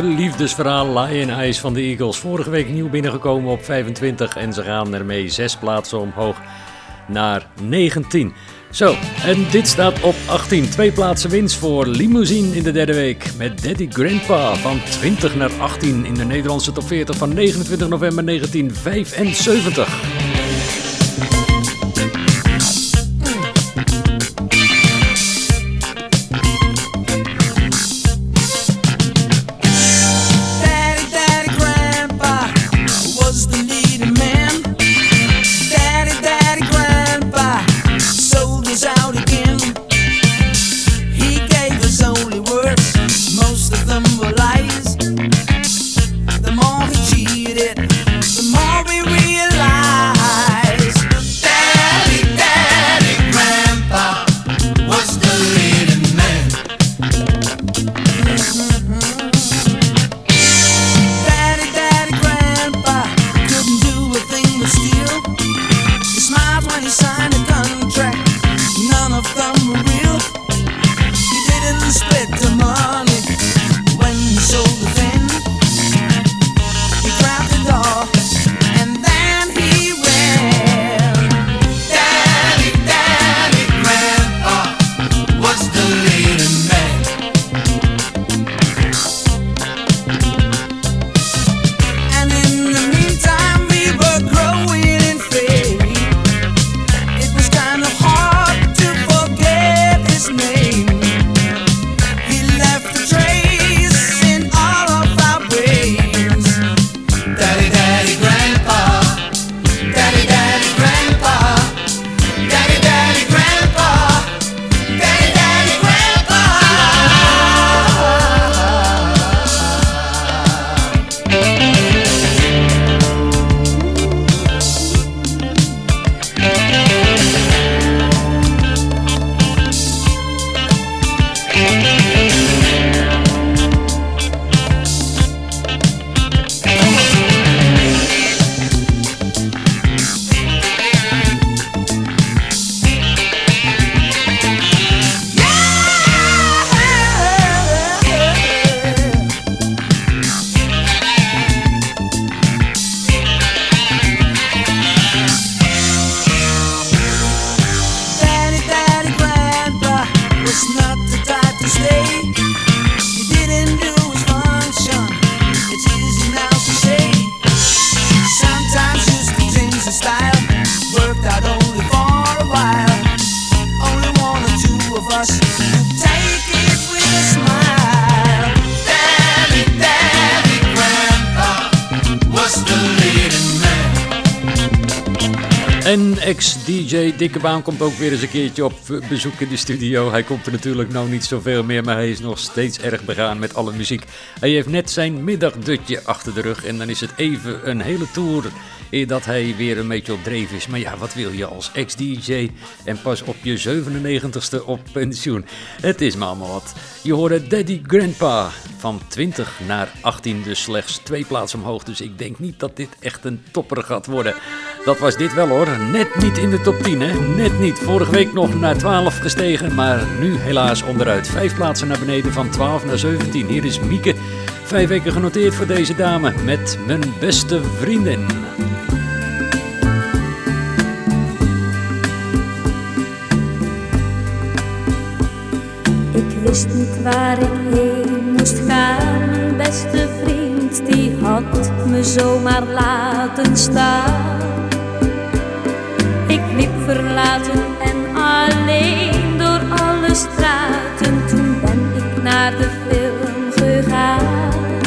liefdesverhaal Lion Ice van de Eagles. Vorige week nieuw binnengekomen op 25 en ze gaan ermee zes plaatsen omhoog naar 19. Zo, en dit staat op 18. Twee plaatsen winst voor Limousine in de derde week. Met Daddy Grandpa van 20 naar 18 in de Nederlandse top 40 van 29 november 1975. ex-DJ Dikkebaan komt ook weer eens een keertje op bezoek in de studio. Hij komt er natuurlijk nou niet zoveel meer, maar hij is nog steeds erg begaan met alle muziek. Hij heeft net zijn middagdutje achter de rug en dan is het even een hele tour dat hij weer een beetje op dreef is. Maar ja, wat wil je als ex-DJ en pas op je 97ste op pensioen? Het is maar allemaal wat. Je hoorde Daddy Grandpa van 20 naar 18, dus slechts twee plaatsen omhoog. Dus ik denk niet dat dit echt een topper gaat worden. Dat was dit wel hoor, net niet in de top 10 hè, net niet. Vorige week nog naar 12 gestegen, maar nu helaas onderuit. Vijf plaatsen naar beneden van 12 naar 17. Hier is Mieke, vijf weken genoteerd voor deze dame met mijn beste vriendin. Ik wist niet waar ik heen moest gaan. Mijn beste vriend, die had me zomaar laten staan. Liep verlaten en alleen door alle straten. Toen ben ik naar de film gegaan.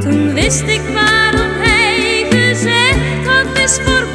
Toen wist ik waarom hij gezegd had, is voorbij.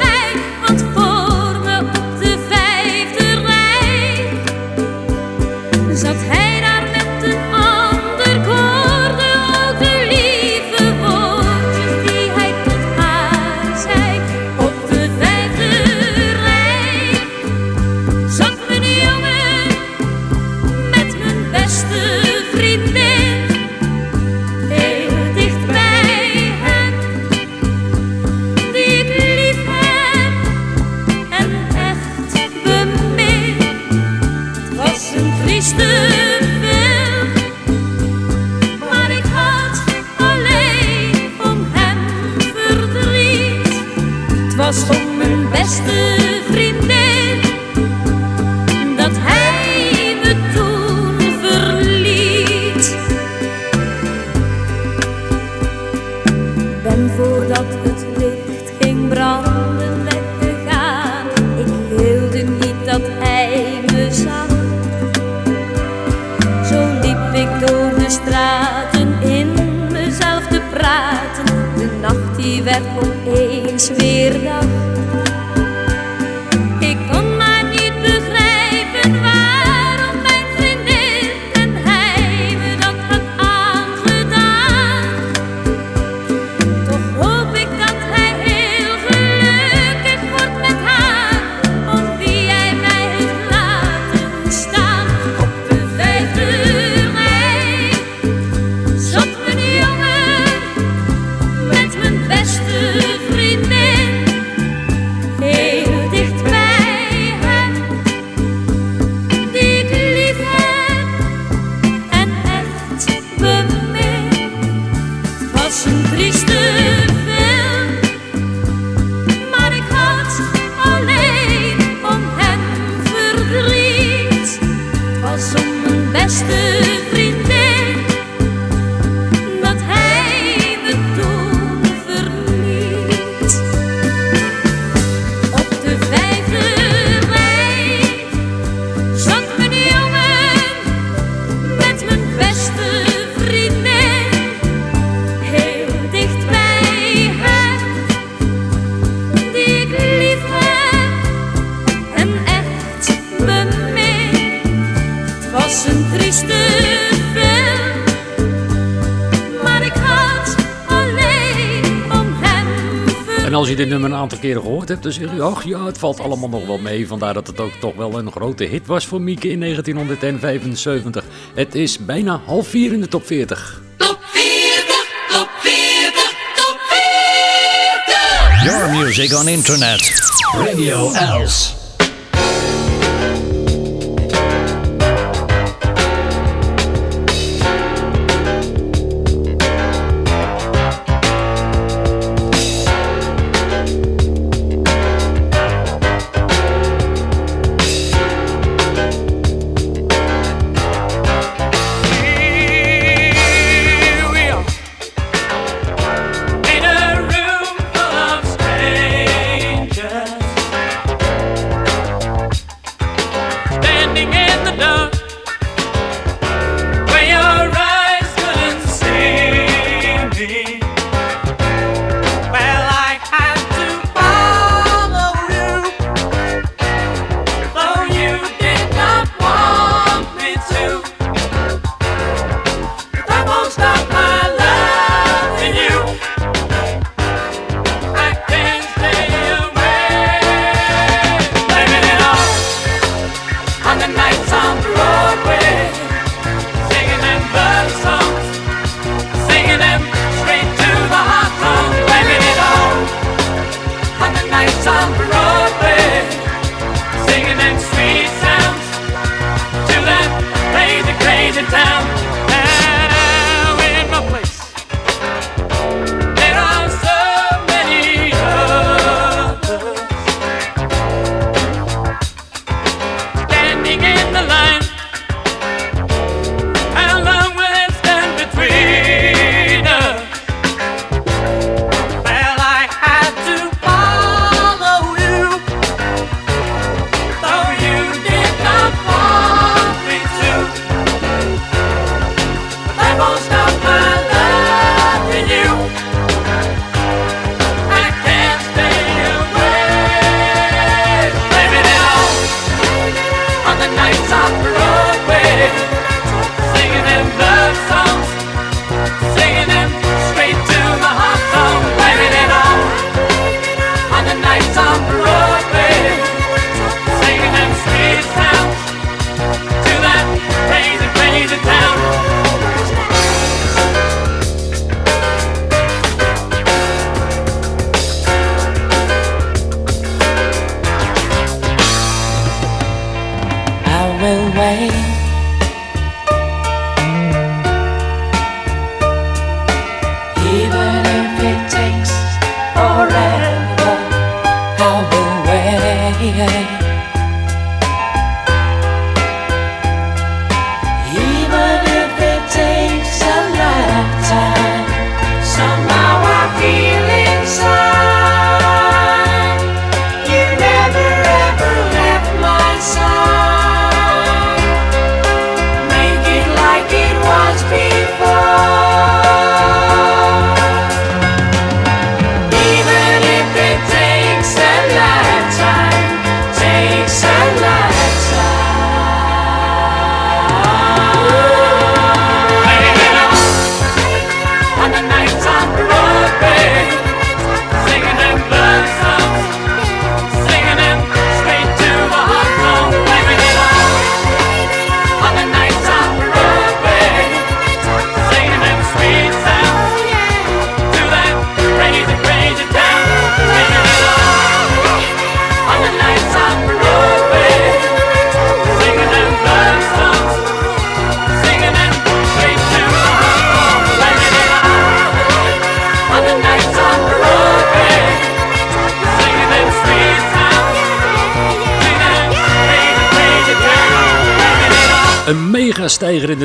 Nacht die werd opeens aantal keren gehoord hebt, dan zeg je, ach ja, het valt allemaal nog wel mee. Vandaar dat het ook toch wel een grote hit was voor Mieke in 1975. Het is bijna half vier in de top 40. Your music on internet. Radio Els.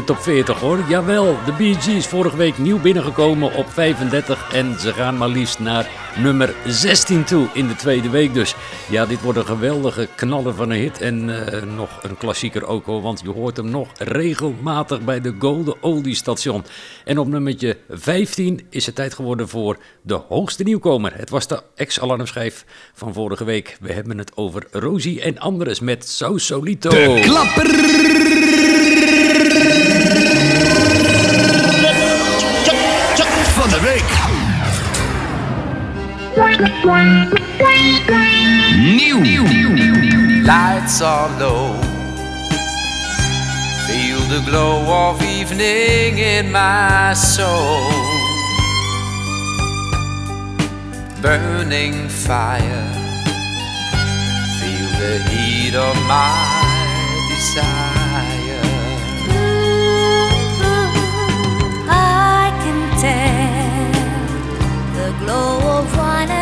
Top 40 hoor. Jawel, de Bee Gees vorige week nieuw binnengekomen op 35 en ze gaan maar liefst naar nummer 16 toe in de tweede week dus. Ja, dit wordt een geweldige knaller van een hit en eh, nog een klassieker ook hoor, want je hoort hem nog regelmatig bij de Golden Oldie station. En op nummertje 15 is het tijd geworden voor de hoogste nieuwkomer. Het was de ex-alarmschijf van vorige week. We hebben het over Rosie en Andres met So Solito. Klapper Nieuw. Lights are low. Feel the glow of evening in my soul. Burning fire. Feel the heat of my desire.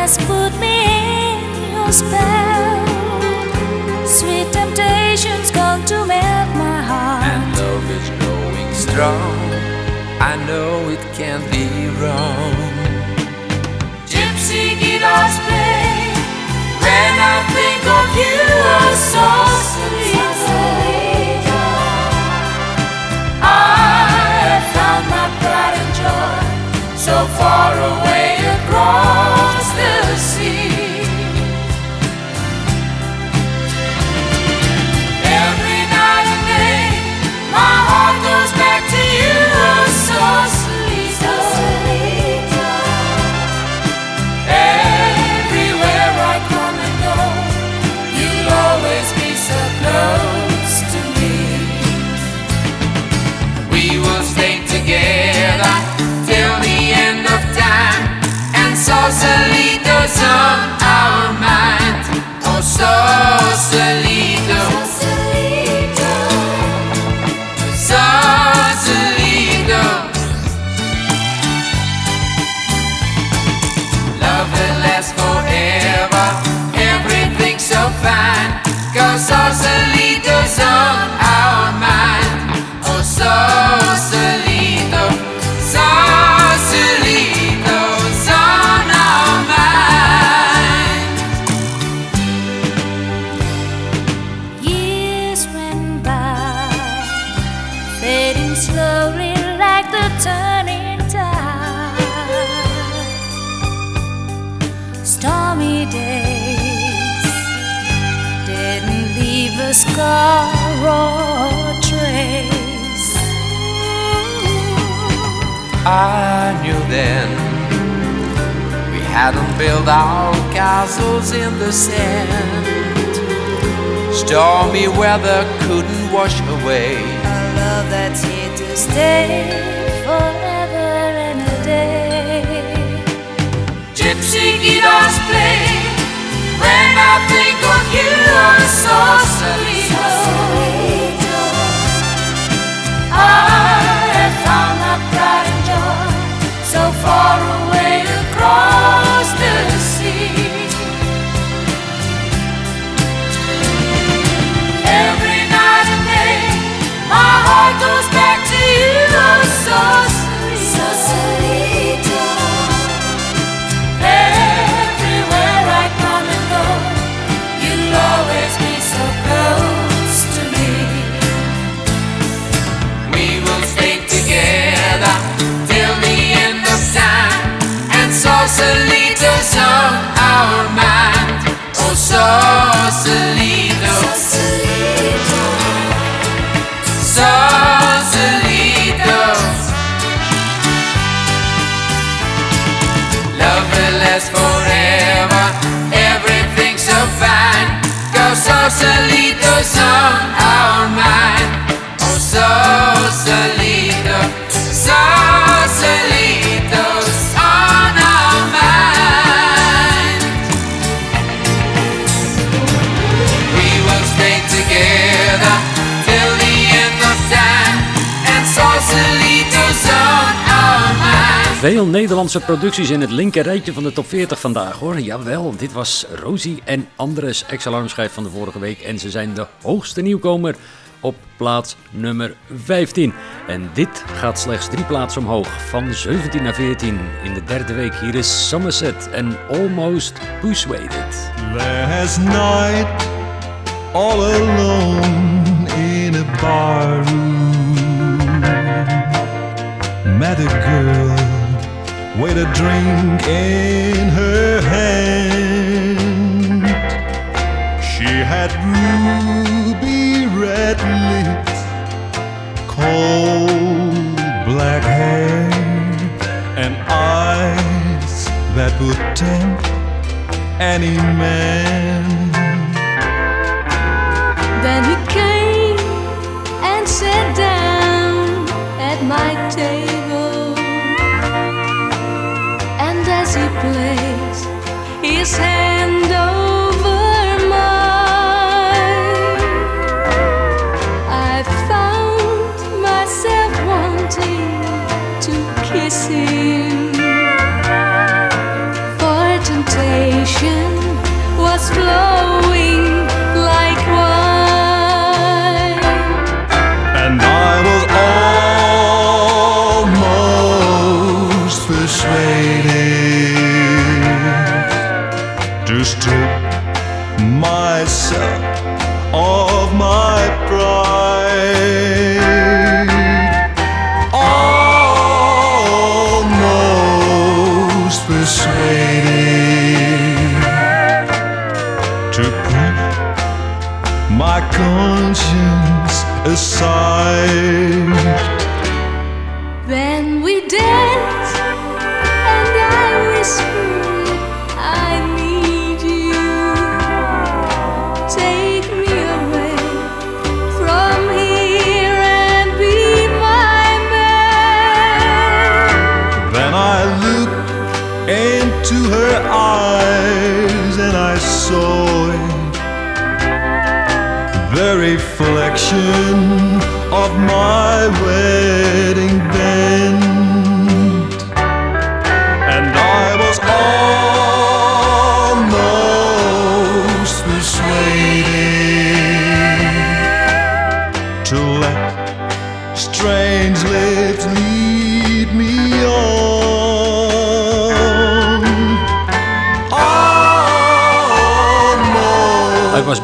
Has put me in your spell. Sweet temptations come to melt my heart. And love is growing strong. I know it can't be wrong. Gypsy guitars play when I think of you, oh so sweet. I found my pride and joy so far away across Sausalito's on our mind. Oh, Sausalito. Sausalito. Love will last forever. Everything's so fine. Cause Sausalito's on built our castles in the sand. Stormy weather couldn't wash away A love that's here to stay forever and a day. Gypsy guitars play when I think of you, Sausalito. I have found my pride and joy so far away across I go back to you, oh, Everywhere I go, you'll always be so close to me. We will stay together till the end of time, and Sausalito's on our mind. Oh, Sausalito. Sausalito. Sausalito's on our mind. Oh, Sausalito. Sausalito. Veel Nederlandse producties in het linker rijtje van de top 40 vandaag hoor. Jawel, dit was Rosie en Andres, ex-alarmschijf van de vorige week. En ze zijn de hoogste nieuwkomer op plaats nummer 15. En dit gaat slechts drie plaatsen omhoog, van 17 naar 14 in de derde week. Hier is Somerset en Almost Persuaded. Last night, all alone in a bar room, met a girl with a drink in her hand. She had ruby red lips, cold black hair, and eyes that would tempt any man. diciendo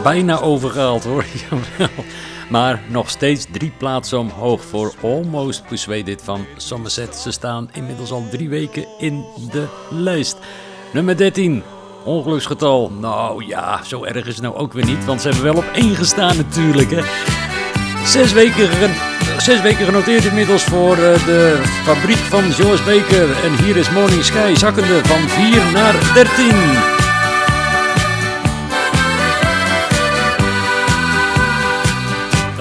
Bijna overgehaald hoor. Maar nog steeds drie plaatsen omhoog voor Almost Persuaded van Somerset. Ze staan inmiddels al drie weken in de lijst. Nummer 13, ongeluksgetal. Nou ja, zo erg is het nou ook weer niet, want ze hebben wel op één gestaan natuurlijk. Hè. Zes weken, zes weken genoteerd inmiddels voor eh, de fabriek van Joyce Baker. En hier is Morning Sky zakkende van 4 naar 13.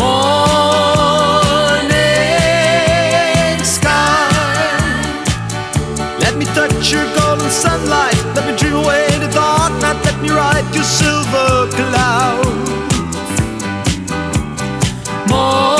Morning sky. Let me touch your golden sunlight. Let me dream away the dark night. Let me ride your silver cloud. Morning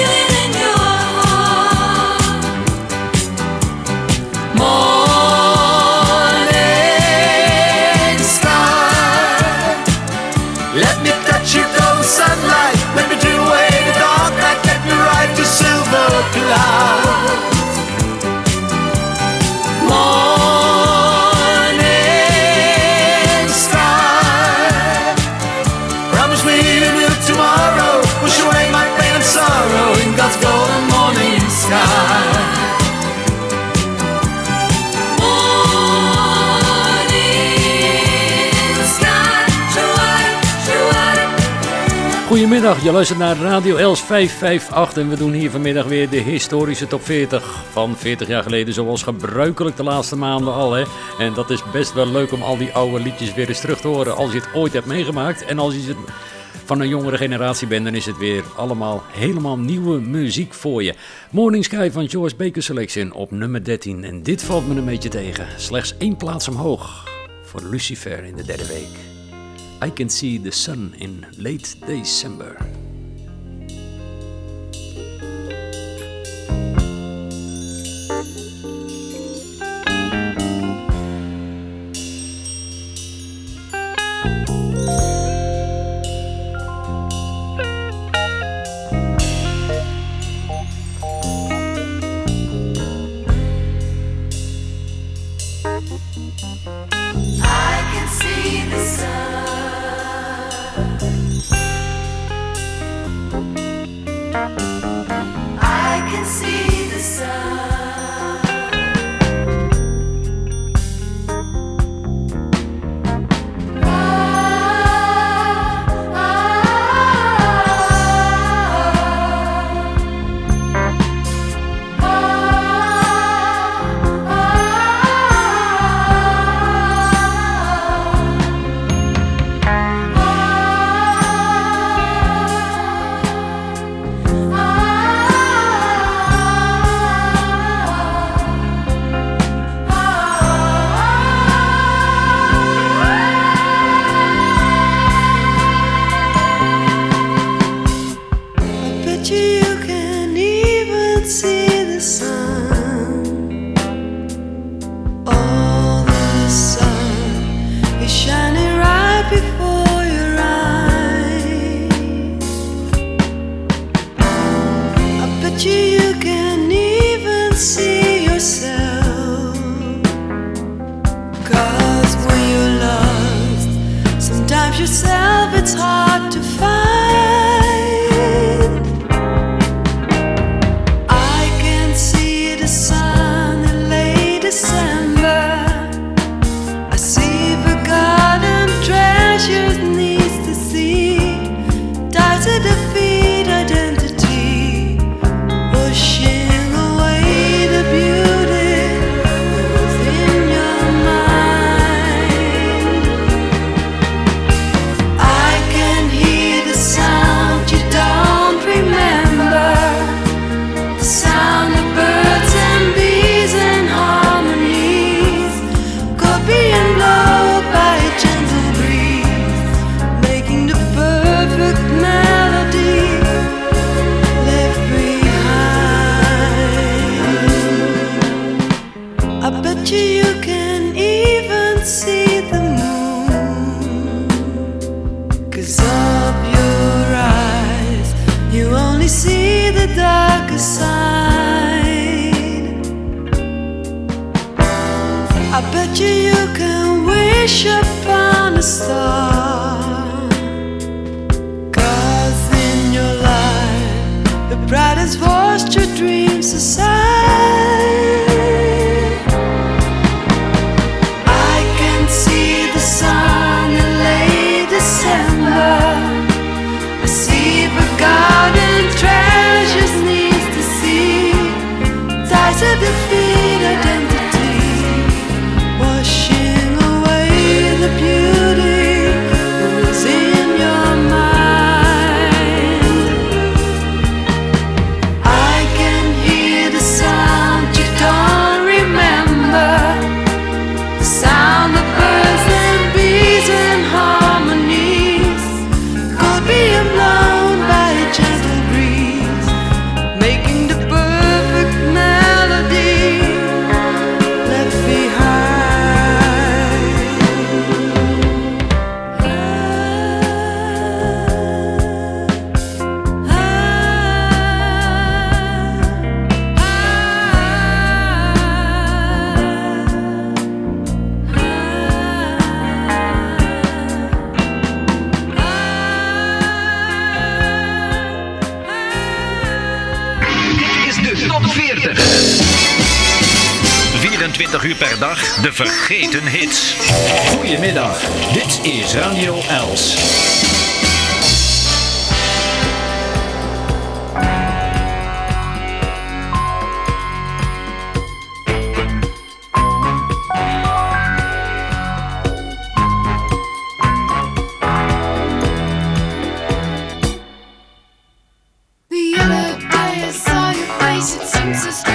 Goedemiddag, je luistert naar Radio Els 558 en we doen hier vanmiddag weer de historische top 40 van 40 jaar geleden, zoals gebruikelijk de laatste maanden al. Hè? En dat is best wel leuk om al die oude liedjes weer eens terug te horen als je het ooit hebt meegemaakt en als je het van een jongere generatie bent, dan is het weer allemaal helemaal nieuwe muziek voor je. Morning Sky van George Baker Selection op nummer 13 en dit valt me een beetje tegen. Slechts één plaats omhoog voor Lucifer in de derde week. I can see the sun in late December. Face, it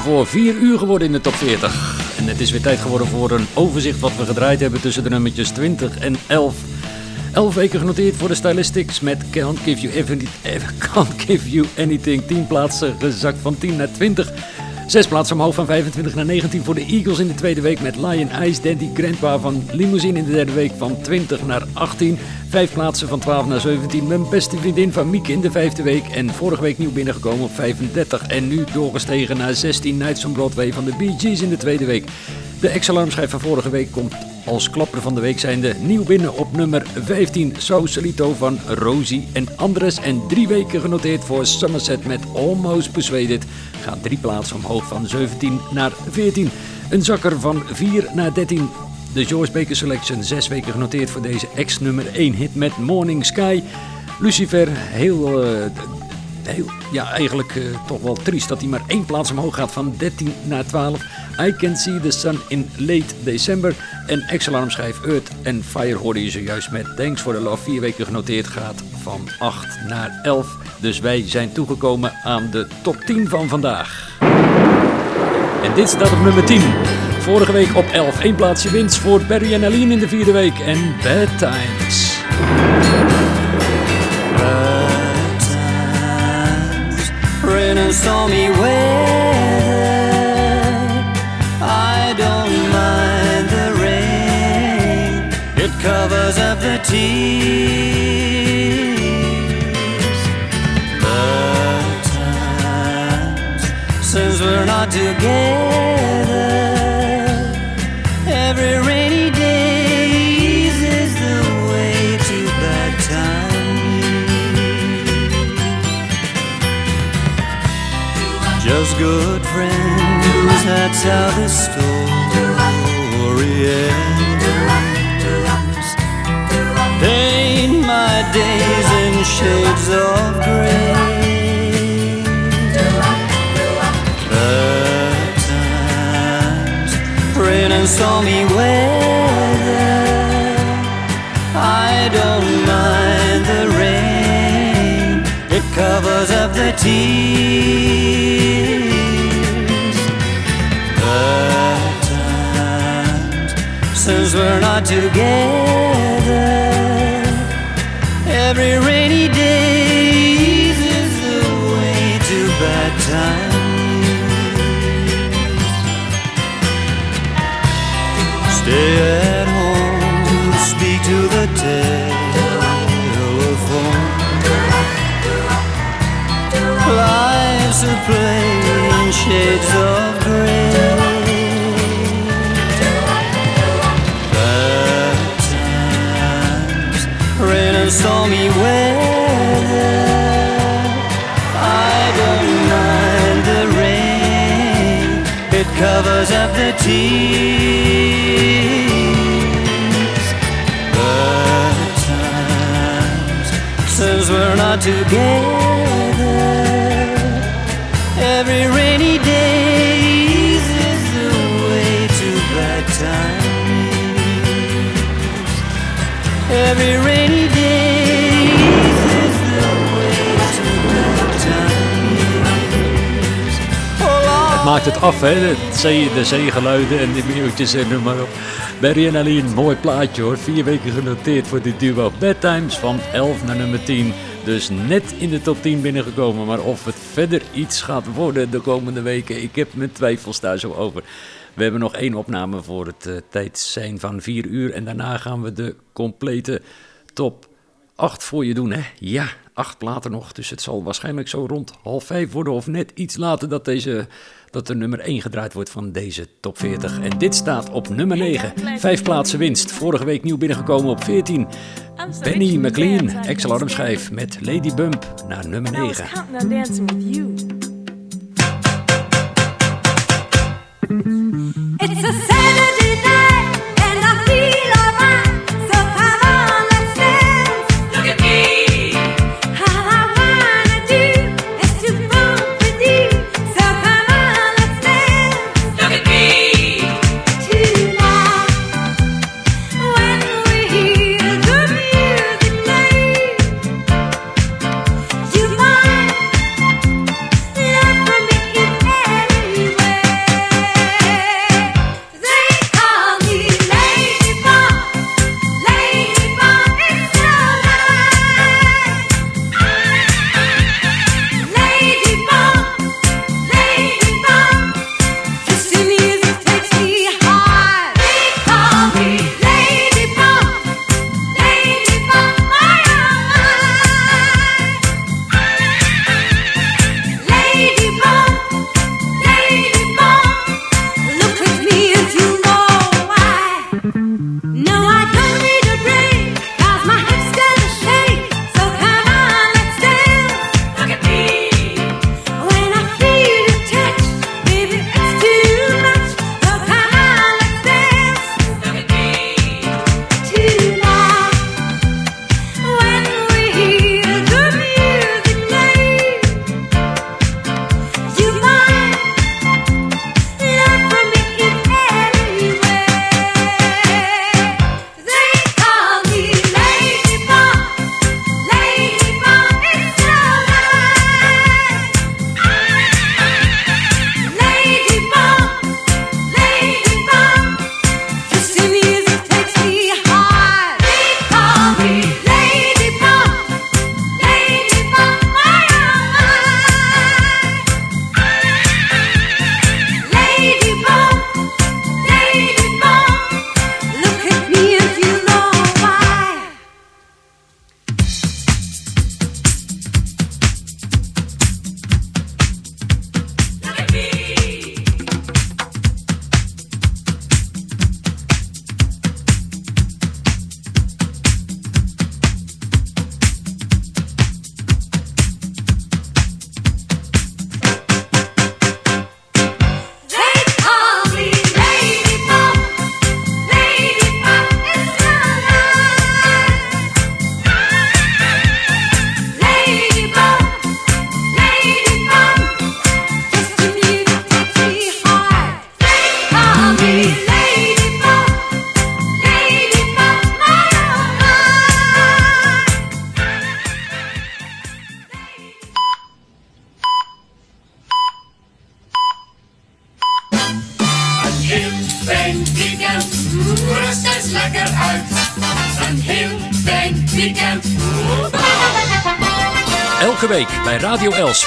voor 4 uur geworden in de top 40. En het is weer tijd geworden voor een overzicht wat we gedraaid hebben tussen de nummertjes 20 en 11. 11 weken genoteerd voor de Stylistics met Can't Give You, eh, Can't Give you Anything. 10 plaatsen gezakt van 10 naar 20. 6 plaatsen omhoog van 25 naar 19 voor de Eagles in de tweede week met Lion Ice Dandy Grandpa van Limousine in de derde week van 20 naar 18. 5 plaatsen van 12 naar 17. Mijn beste vriendin van Mieke in de vijfde week en vorige week nieuw binnengekomen op 35. En nu doorgestegen naar 16 Nights on Broadway van de Bee Gees in de tweede week. De ex-alarmschijf van vorige week komt als klapper van de week zijnde nieuw binnen op nummer 15. Sausalito van Rosie en Andres. En drie weken genoteerd voor Somerset met Almost Persuaded. Gaat drie plaatsen omhoog van 17 naar 14. Een zakker van 4 naar 13. De George Baker Selection, zes weken genoteerd voor deze ex-nummer 1 hit met Morning Sky. Lucifer, heel, eh, heel ja, eigenlijk eh, toch wel triest dat hij maar één plaats omhoog gaat van 13 naar 12. I Can See the Sun in Late December. En ex-alarmschijf Earth and Fire hoorde je zojuist met Thanks for the Love. Vier weken genoteerd gaat van 8 naar 11. Dus wij zijn toegekomen aan de top 10 van vandaag. En dit staat op nummer 10. Vorige week op 11. Eén plaatsje winst voor Barry en Aline in de vierde week. En Bad Times. rain and stormy. I don't mind the rain, it covers up the tears. Shades of gray. Bad times, rain and stormy weather. I don't mind the rain, it covers up the tears. Bad times, since we're not together. Every rainy shades of gray. Bad times, rain and stormy weather. I don't mind the rain, it covers up the tears. Bad times, since we're not together. Het af, hè? Het zee, de zeegeluiden en die muurtjes en noem maar op. Barry en Aline, mooi plaatje hoor. Vier weken genoteerd voor dit duo. Bad Times van 11 naar nummer 10. Dus net in de top 10 binnengekomen. Maar of het verder iets gaat worden de komende weken, ik heb mijn twijfels daar zo over. We hebben nog één opname voor het uh, tijdsijn van 4 uur. En daarna gaan we de complete top 8 voor je doen, hè? Ja, acht platen nog. Dus het zal waarschijnlijk zo rond half vijf worden of net iets later dat, deze, dat er nummer 1 gedraaid wordt van deze top 40. En dit staat op nummer 9. Vijf plaatsen winst. Vorige week nieuw binnengekomen op 14. Benny McLean, ex-alarmschijf met Lady Bump naar nummer 9. counting on dancing with you. It's a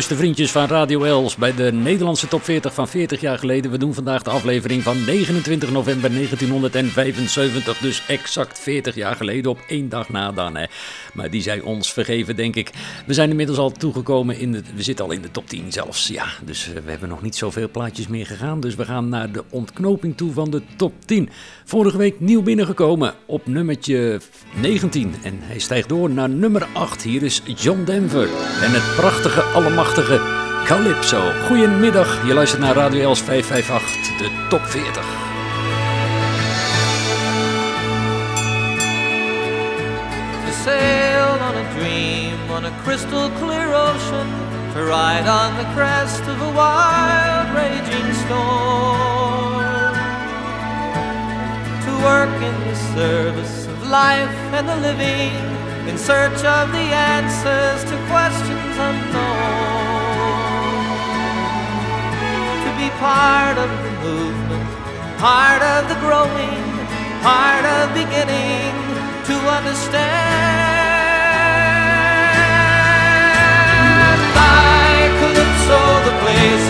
Welkom luistervriendjes van Radio Els bij de Nederlandse top 40 van 40 jaar geleden. We doen vandaag de aflevering van 29 november 1975, dus exact 40 jaar geleden op één dag na dan. Hè. Maar die zijn ons vergeven denk ik. We zijn inmiddels al toegekomen in de, we zitten al in de top 10 zelfs. Ja, dus eh, we hebben nog niet zoveel plaatjes meer gegaan. Dus we gaan naar de ontknoping toe van de top 10. Vorige week nieuw binnengekomen op nummertje 19 en hij stijgt door naar nummer 8. Hier is John Denver en het prachtige, allemachtige Calypso. Goedemiddag, je luistert naar Radio Els 558, de top 40. To sail on a dream on a crystal clear ocean, to ride on the crest of a wild raging storm, to work in the service of life and the living, in search of the answers to questions unknown, to be part of the movement, part of the growing, part of beginning to understand. My Calypso, the places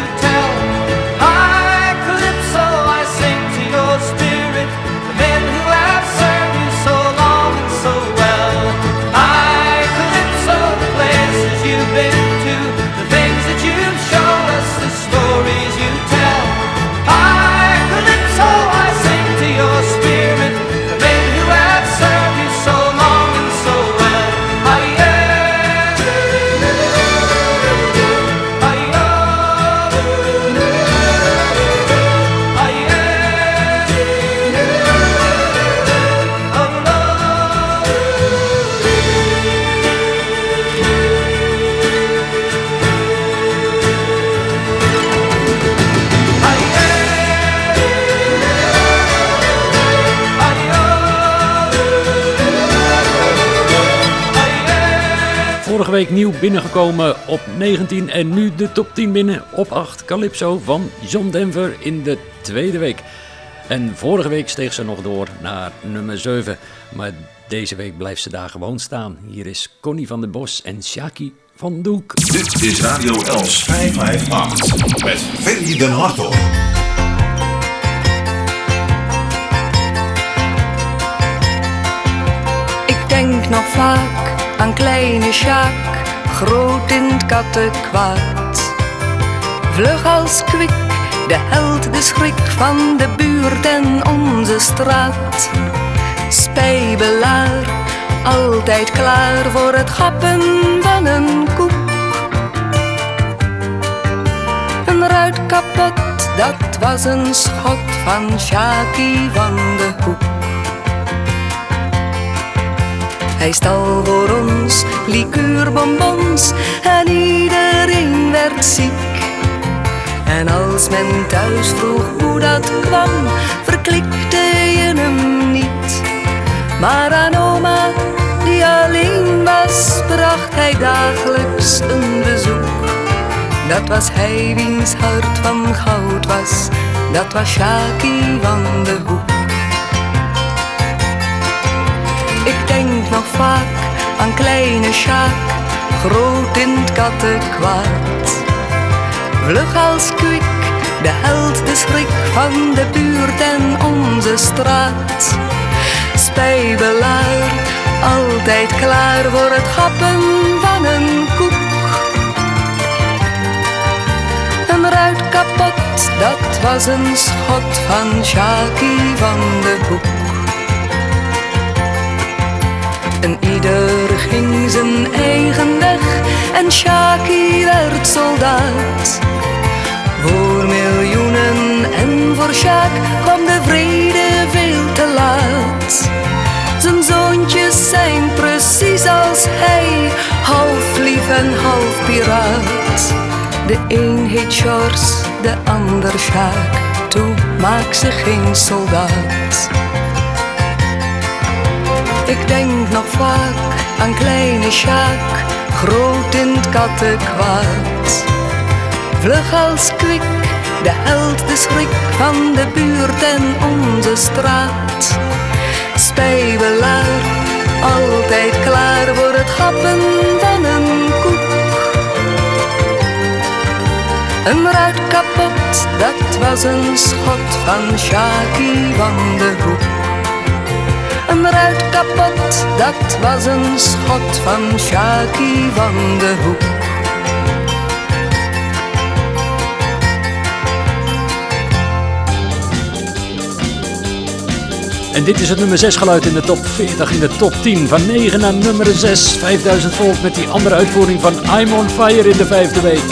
You week nieuw binnengekomen op 19 en nu de top 10 binnen op 8. Calypso van John Denver in de tweede week. En vorige week steeg ze nog door naar nummer 7. Maar deze week blijft ze daar gewoon staan. Hier is Connie van den Bos en Shaki van Doek. Dit is Radio Els 558 met Ferry den Hartog. Ik denk nog vaak aan kleine Sjaak, groot in het kattenkwaad. Vlug als kwik, de held, de schrik van de buurt en onze straat. Spijbelaar, altijd klaar voor het gappen van een koek. Een ruit kapot, dat was een schot van Sjaki van de Hoek. Hij stal voor ons liqueurbonbons en iedereen werd ziek. En als men thuis vroeg hoe dat kwam, verklikte je hem niet. Maar aan oma, die alleen was, bracht hij dagelijks een bezoek. Dat was hij wiens hart van goud was, dat was Shaki van de Hoek. Ik denk nog vaak aan kleine Sjaak, groot in het kattenkwaad. Vlug als kwik, de held, de schrik van de buurt en onze straat. Spijbelaar, altijd klaar voor het gappen van een koek. Een ruit kapot, dat was een schot van Shaki van de Hoek. En ieder ging zijn eigen weg en Shaki werd soldaat. Voor miljoenen en voor Sjaak kwam de vrede veel te laat. Zijn zoontjes zijn precies als hij, half lief en half piraat. De een heet George, de ander Sjaak, toe maak ze geen soldaat. Ik denk nog vaak aan kleine Sjaak, groot in het kattenkwaad. Vlug als kwik, de held, de schrik van de buurt en onze straat. Spijbelaar, altijd klaar voor het gappen van een koek. Een ruit kapot, dat was een schot van Shaki van de Hoek. Een ruit kapot, dat was een schot van Shaki van de Hoek. En dit is het nummer 6 geluid in de top 40 in de top 10. Van 9 naar nummer 6. 5000 volt met die andere uitvoering van I'm on Fire in de vijfde week.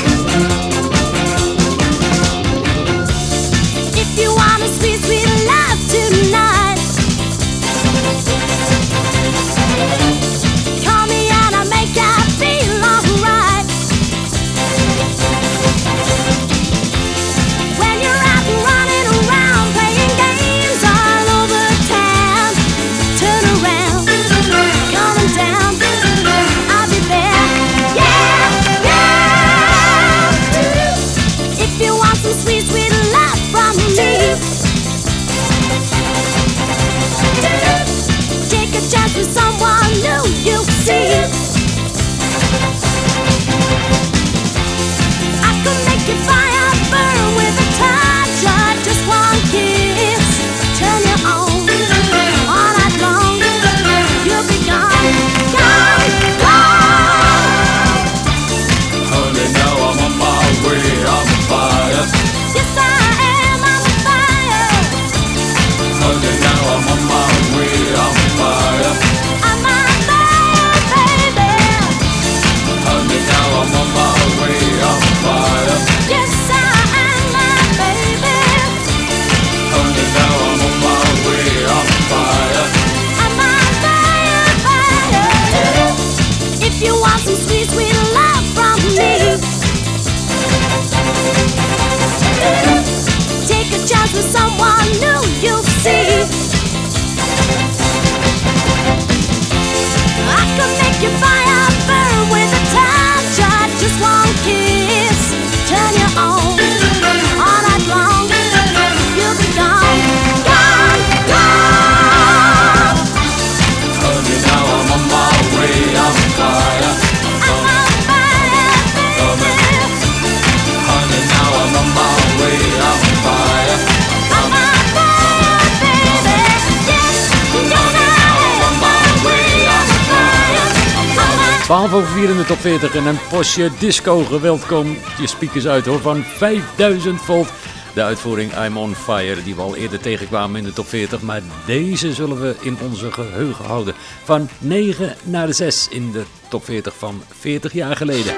4 in de top 40 en een postje disco geweld komt je speakers uit hoor van 5000 volt. De uitvoering I'm on Fire die we al eerder tegenkwamen in de top 40, maar deze zullen we in onze geheugen houden. Van 9 naar de 6 in de top 40 van 40 jaar geleden.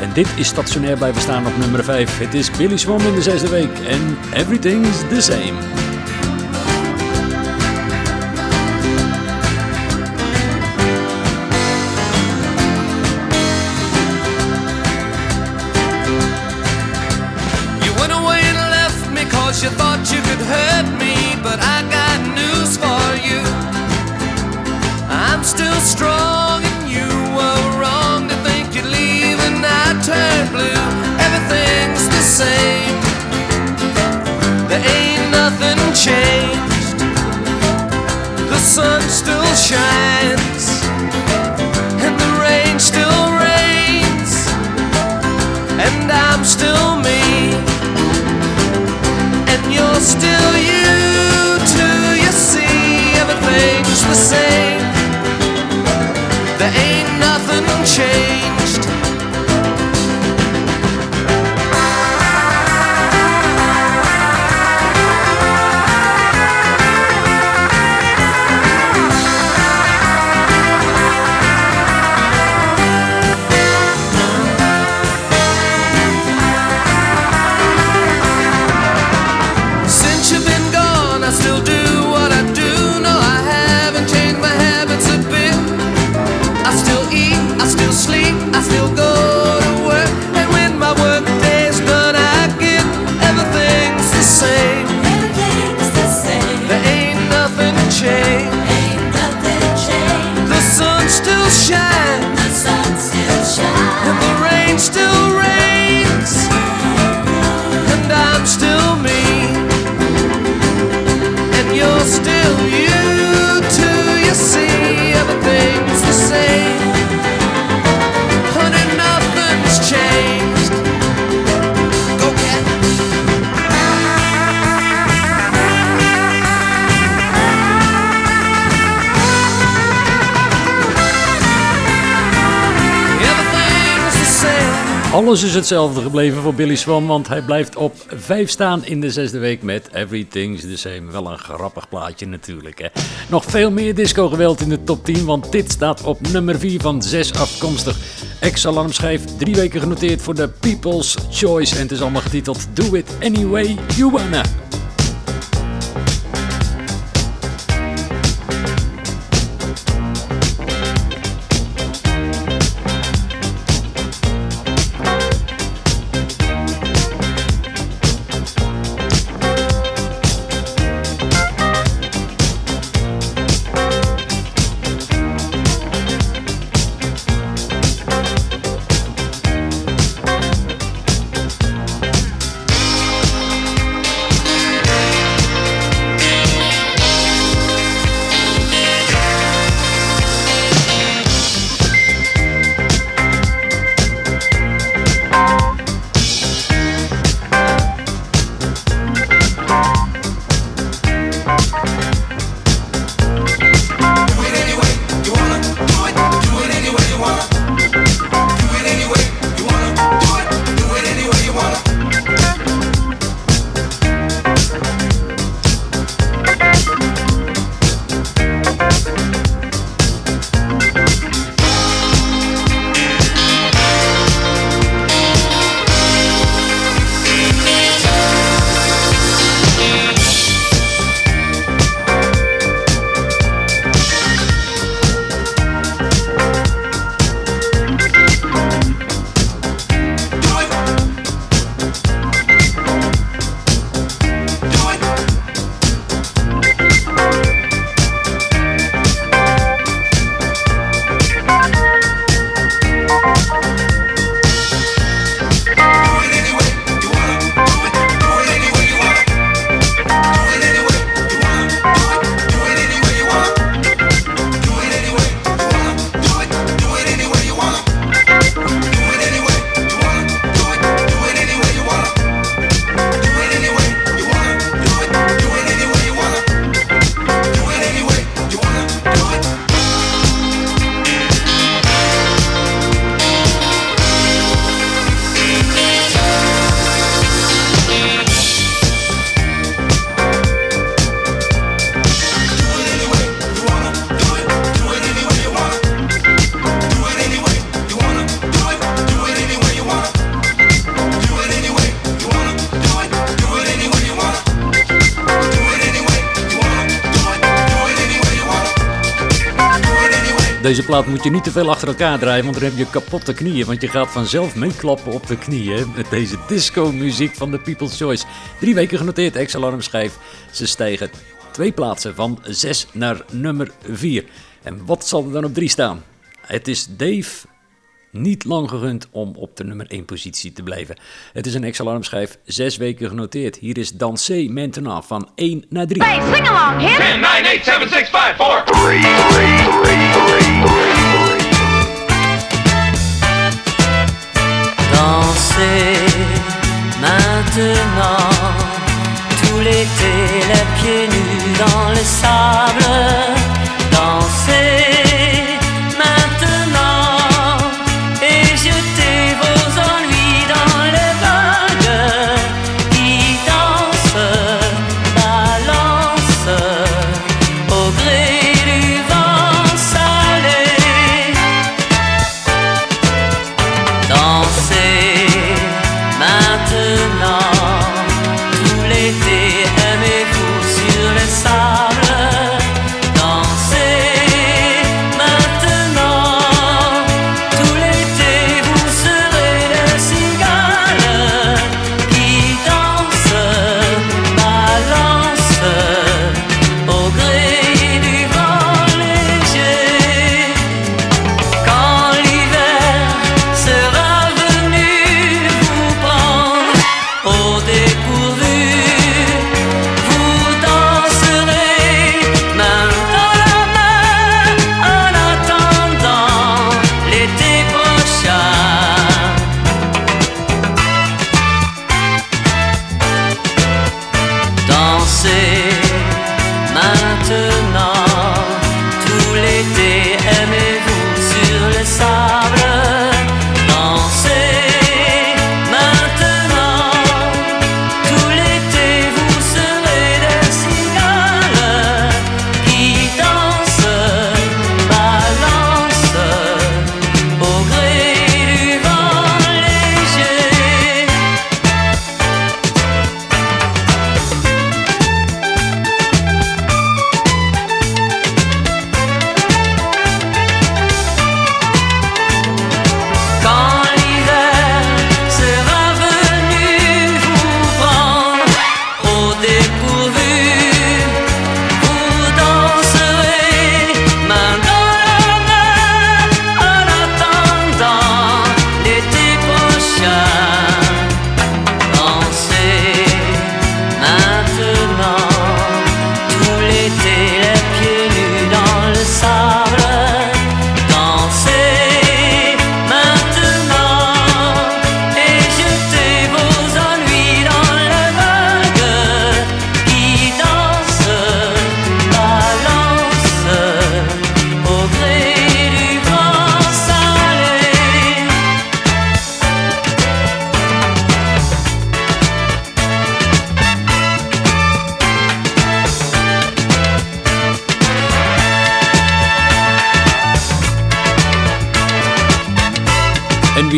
En dit is stationair blijven staan op nummer 5. Het is Billy Swan in de zesde week en Everything's the Same. Sun still shines and the rain still rains and I'm still me, and you're still you too. You see, everything's the same. Alles is hetzelfde gebleven voor Billy Swan, want hij blijft op 5 staan in de zesde week met Everything's the Same. Wel een grappig plaatje natuurlijk. Hè. Nog veel meer disco geweld in de top 10, want dit staat op nummer 4 van 6 afkomstig. Ex-alarmschijf, drie weken genoteerd voor de People's Choice en het is allemaal getiteld Do It Any Way You Wanna. Deze plaat moet je niet te veel achter elkaar draaien, want dan heb je kapotte knieën. Want je gaat vanzelf meeklappen op de knieën met deze disco-muziek van de People's Choice. Drie weken genoteerd, ex-alarmschijf. Ze stijgen twee plaatsen van 6 naar nummer 4. En wat zal er dan op 3 staan? Het is Dave niet lang gegund om op de nummer 1 positie te blijven. Het is een ex-alarmschijf, zes weken genoteerd. Hier is Dansé Maintenant van 1 naar 3. Hey, sing along, hit 10, 9, 8, 7, 6, 5, 4. Dansez maintenant, tout l'été, les pieds nus dans le sable. Dansez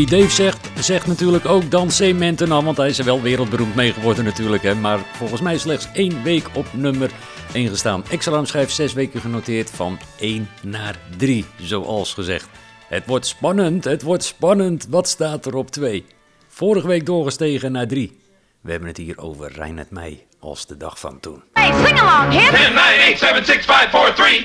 Dave zegt, zegt natuurlijk ook Dansé Maintenant, want hij is er wel wereldberoemd mee geworden natuurlijk. Hè. Maar volgens mij slechts één week op nummer 1 gestaan. Exalarm schrijft zes weken genoteerd van 1 naar 3, zoals gezegd. Het wordt spannend, het wordt spannend. Wat staat er op 2? Vorige week doorgestegen naar 3. We hebben het hier over Reinhard Meij als de dag van toen. Hey, sing along, hit 10, 9, 8, 7, 6, 5, 4, 3.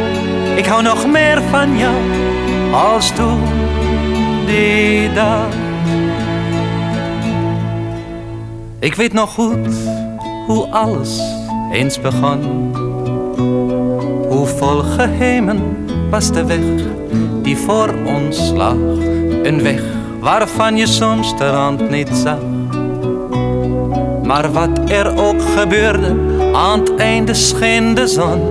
ik hou nog meer van jou als toen die dag. Ik weet nog goed hoe alles eens begon. Hoe vol geheimen was de weg die voor ons lag. Een weg waarvan je soms de rand niet zag. Maar wat er ook gebeurde, Aan het einde scheen de zon.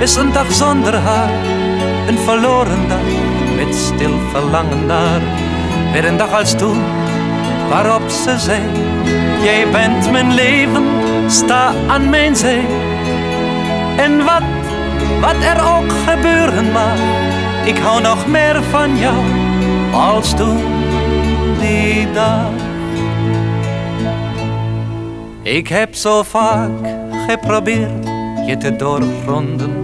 is een dag zonder haar. Een verloren dag met stil verlangen naar. Weer een dag als toen waarop ze zei. Jij bent mijn leven, sta aan mijn zij. En wat, wat er ook gebeuren mag, ik hou nog meer van jou als toen die dag. Ik heb zo vaak geprobeerd je te doorgronden,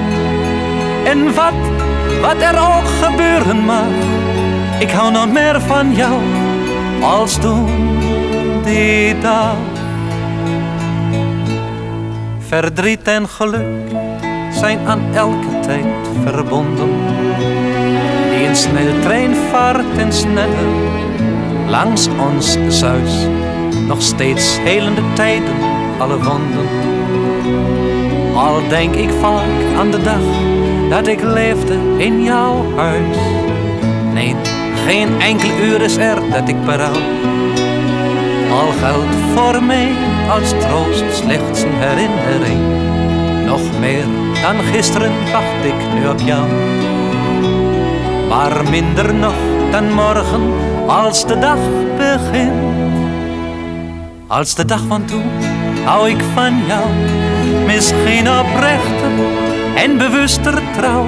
En wat, wat er ook gebeuren mag, ik hou nog meer van jou als toen die dag. Verdriet en geluk zijn aan elke tijd verbonden. Die een sneltrein vaart en sneller langs ons zuis. Nog steeds helende tijden, alle wonden. Al denk ik vaak aan de dag dat ik leefde in jouw huis. Nee, geen enkel uur is er dat ik berouw. Al geldt voor mij als troost slechts een herinnering. Nog meer dan gisteren wacht ik nu op jou. Maar minder nog dan morgen als de dag begint. Als de dag van toen hou ik van jou. Misschien oprechter en bewuster trouw.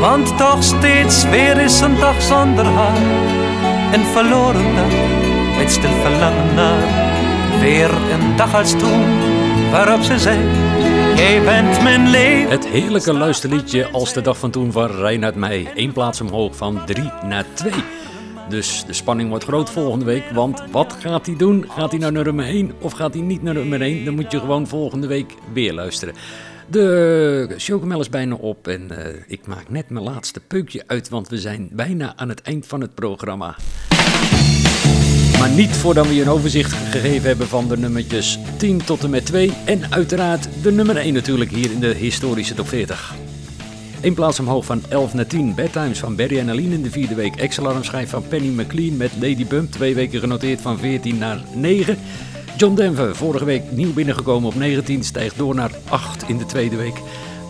Want toch steeds weer is een dag zonder haar. Een verloren dag met stil verlangen naar. Weer een dag als toen waarop ze zei. Jij bent mijn leven. Het heerlijke luisterliedje Als de dag van toen van Reinhard Meij. Eén plaats omhoog van 3 naar 2. Dus de spanning wordt groot volgende week. Want wat gaat hij doen? Gaat hij naar nummer 1 of gaat hij niet naar nummer 1? Dan moet je gewoon volgende week weer luisteren. De chocomel is bijna op en eh, ik maak net mijn laatste peukje uit, want we zijn bijna aan het eind van het programma. Maar niet voordat we je een overzicht gegeven hebben van de nummertjes 10 tot en met 2 en uiteraard de nummer 1 natuurlijk hier in de historische top 40. Eén plaats omhoog van 11 naar 10. Bedtimes van Barry en Aline in de vierde week. Ex-alarmschijf van Penny McLean met Lady Bump. Twee weken genoteerd van 14 naar 9. John Denver, vorige week nieuw binnengekomen op 19. Stijgt door naar 8 in de tweede week.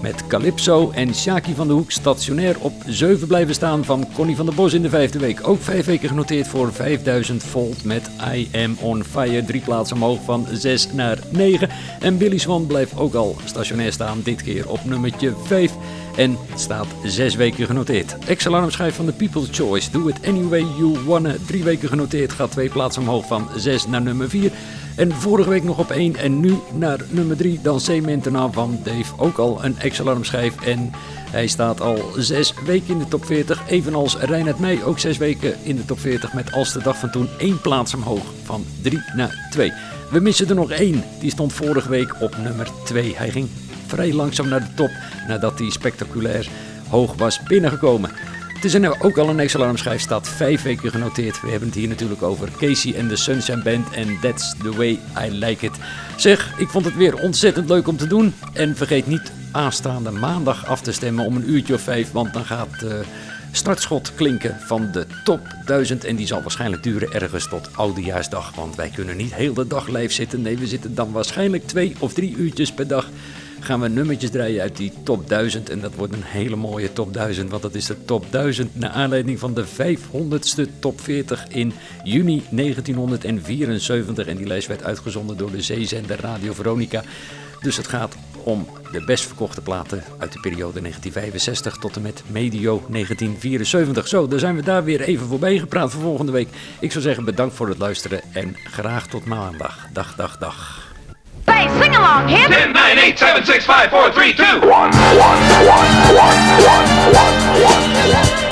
Met Calypso en Shaki van de Hoek stationair op 7 blijven staan van Connie van der Bos in de vijfde week. Ook vijf weken genoteerd voor 5000 volt met I Am On Fire. Drie plaatsen omhoog van 6 naar 9. En Billy Swan blijft ook al stationair staan, dit keer op nummertje 5. En staat zes weken genoteerd. Ex-alarmschijf van de People's Choice. Do it anyway you wanna. Drie weken genoteerd. Gaat twee plaatsen omhoog van 6 naar nummer 4. En vorige week nog op 1 en nu naar nummer 3. Dan Cementena van Dave. Ook al een ex-alarmschijf. En hij staat al zes weken in de top 40. Evenals Reinhard Meij ook zes weken in de top 40. Met als de dag van toen één plaats omhoog. Van 3 naar 2. We missen er nog één. Die stond vorige week op nummer 2. Hij ging vrij langzaam naar de top nadat hij spectaculair hoog was binnengekomen. Het is ook al een ex-alarmschijf, staat vijf weken genoteerd. We hebben het hier natuurlijk over Casey en de Sunshine Band en That's the Way I Like It. Zeg, ik vond het weer ontzettend leuk om te doen. En vergeet niet aanstaande maandag af te stemmen om een uurtje of vijf, want dan gaat uh, startschot klinken van de top 1000. En die zal waarschijnlijk duren ergens tot oudejaarsdag, want wij kunnen niet heel de dag live zitten. Nee, we zitten dan waarschijnlijk twee of drie uurtjes per dag gaan we nummertjes draaien uit die top 1000. En dat wordt een hele mooie top 1000, want dat is de top 1000 naar aanleiding van de 500ste top 40 in juni 1974. En die lijst werd uitgezonden door de zeezender Radio Veronica. Dus het gaat om de best verkochte platen uit de periode 1965 tot en met medio 1974. Zo, dan zijn we daar weer even voorbij gepraat voor volgende week. Ik zou zeggen bedankt voor het luisteren en graag tot maandag. Dag, dag, dag. Say, sing along, hip. 10, 9, 8, 7, 6, 5, 4, 3, 2. 1, 1, 1, 1, 1, 1, 1, 1.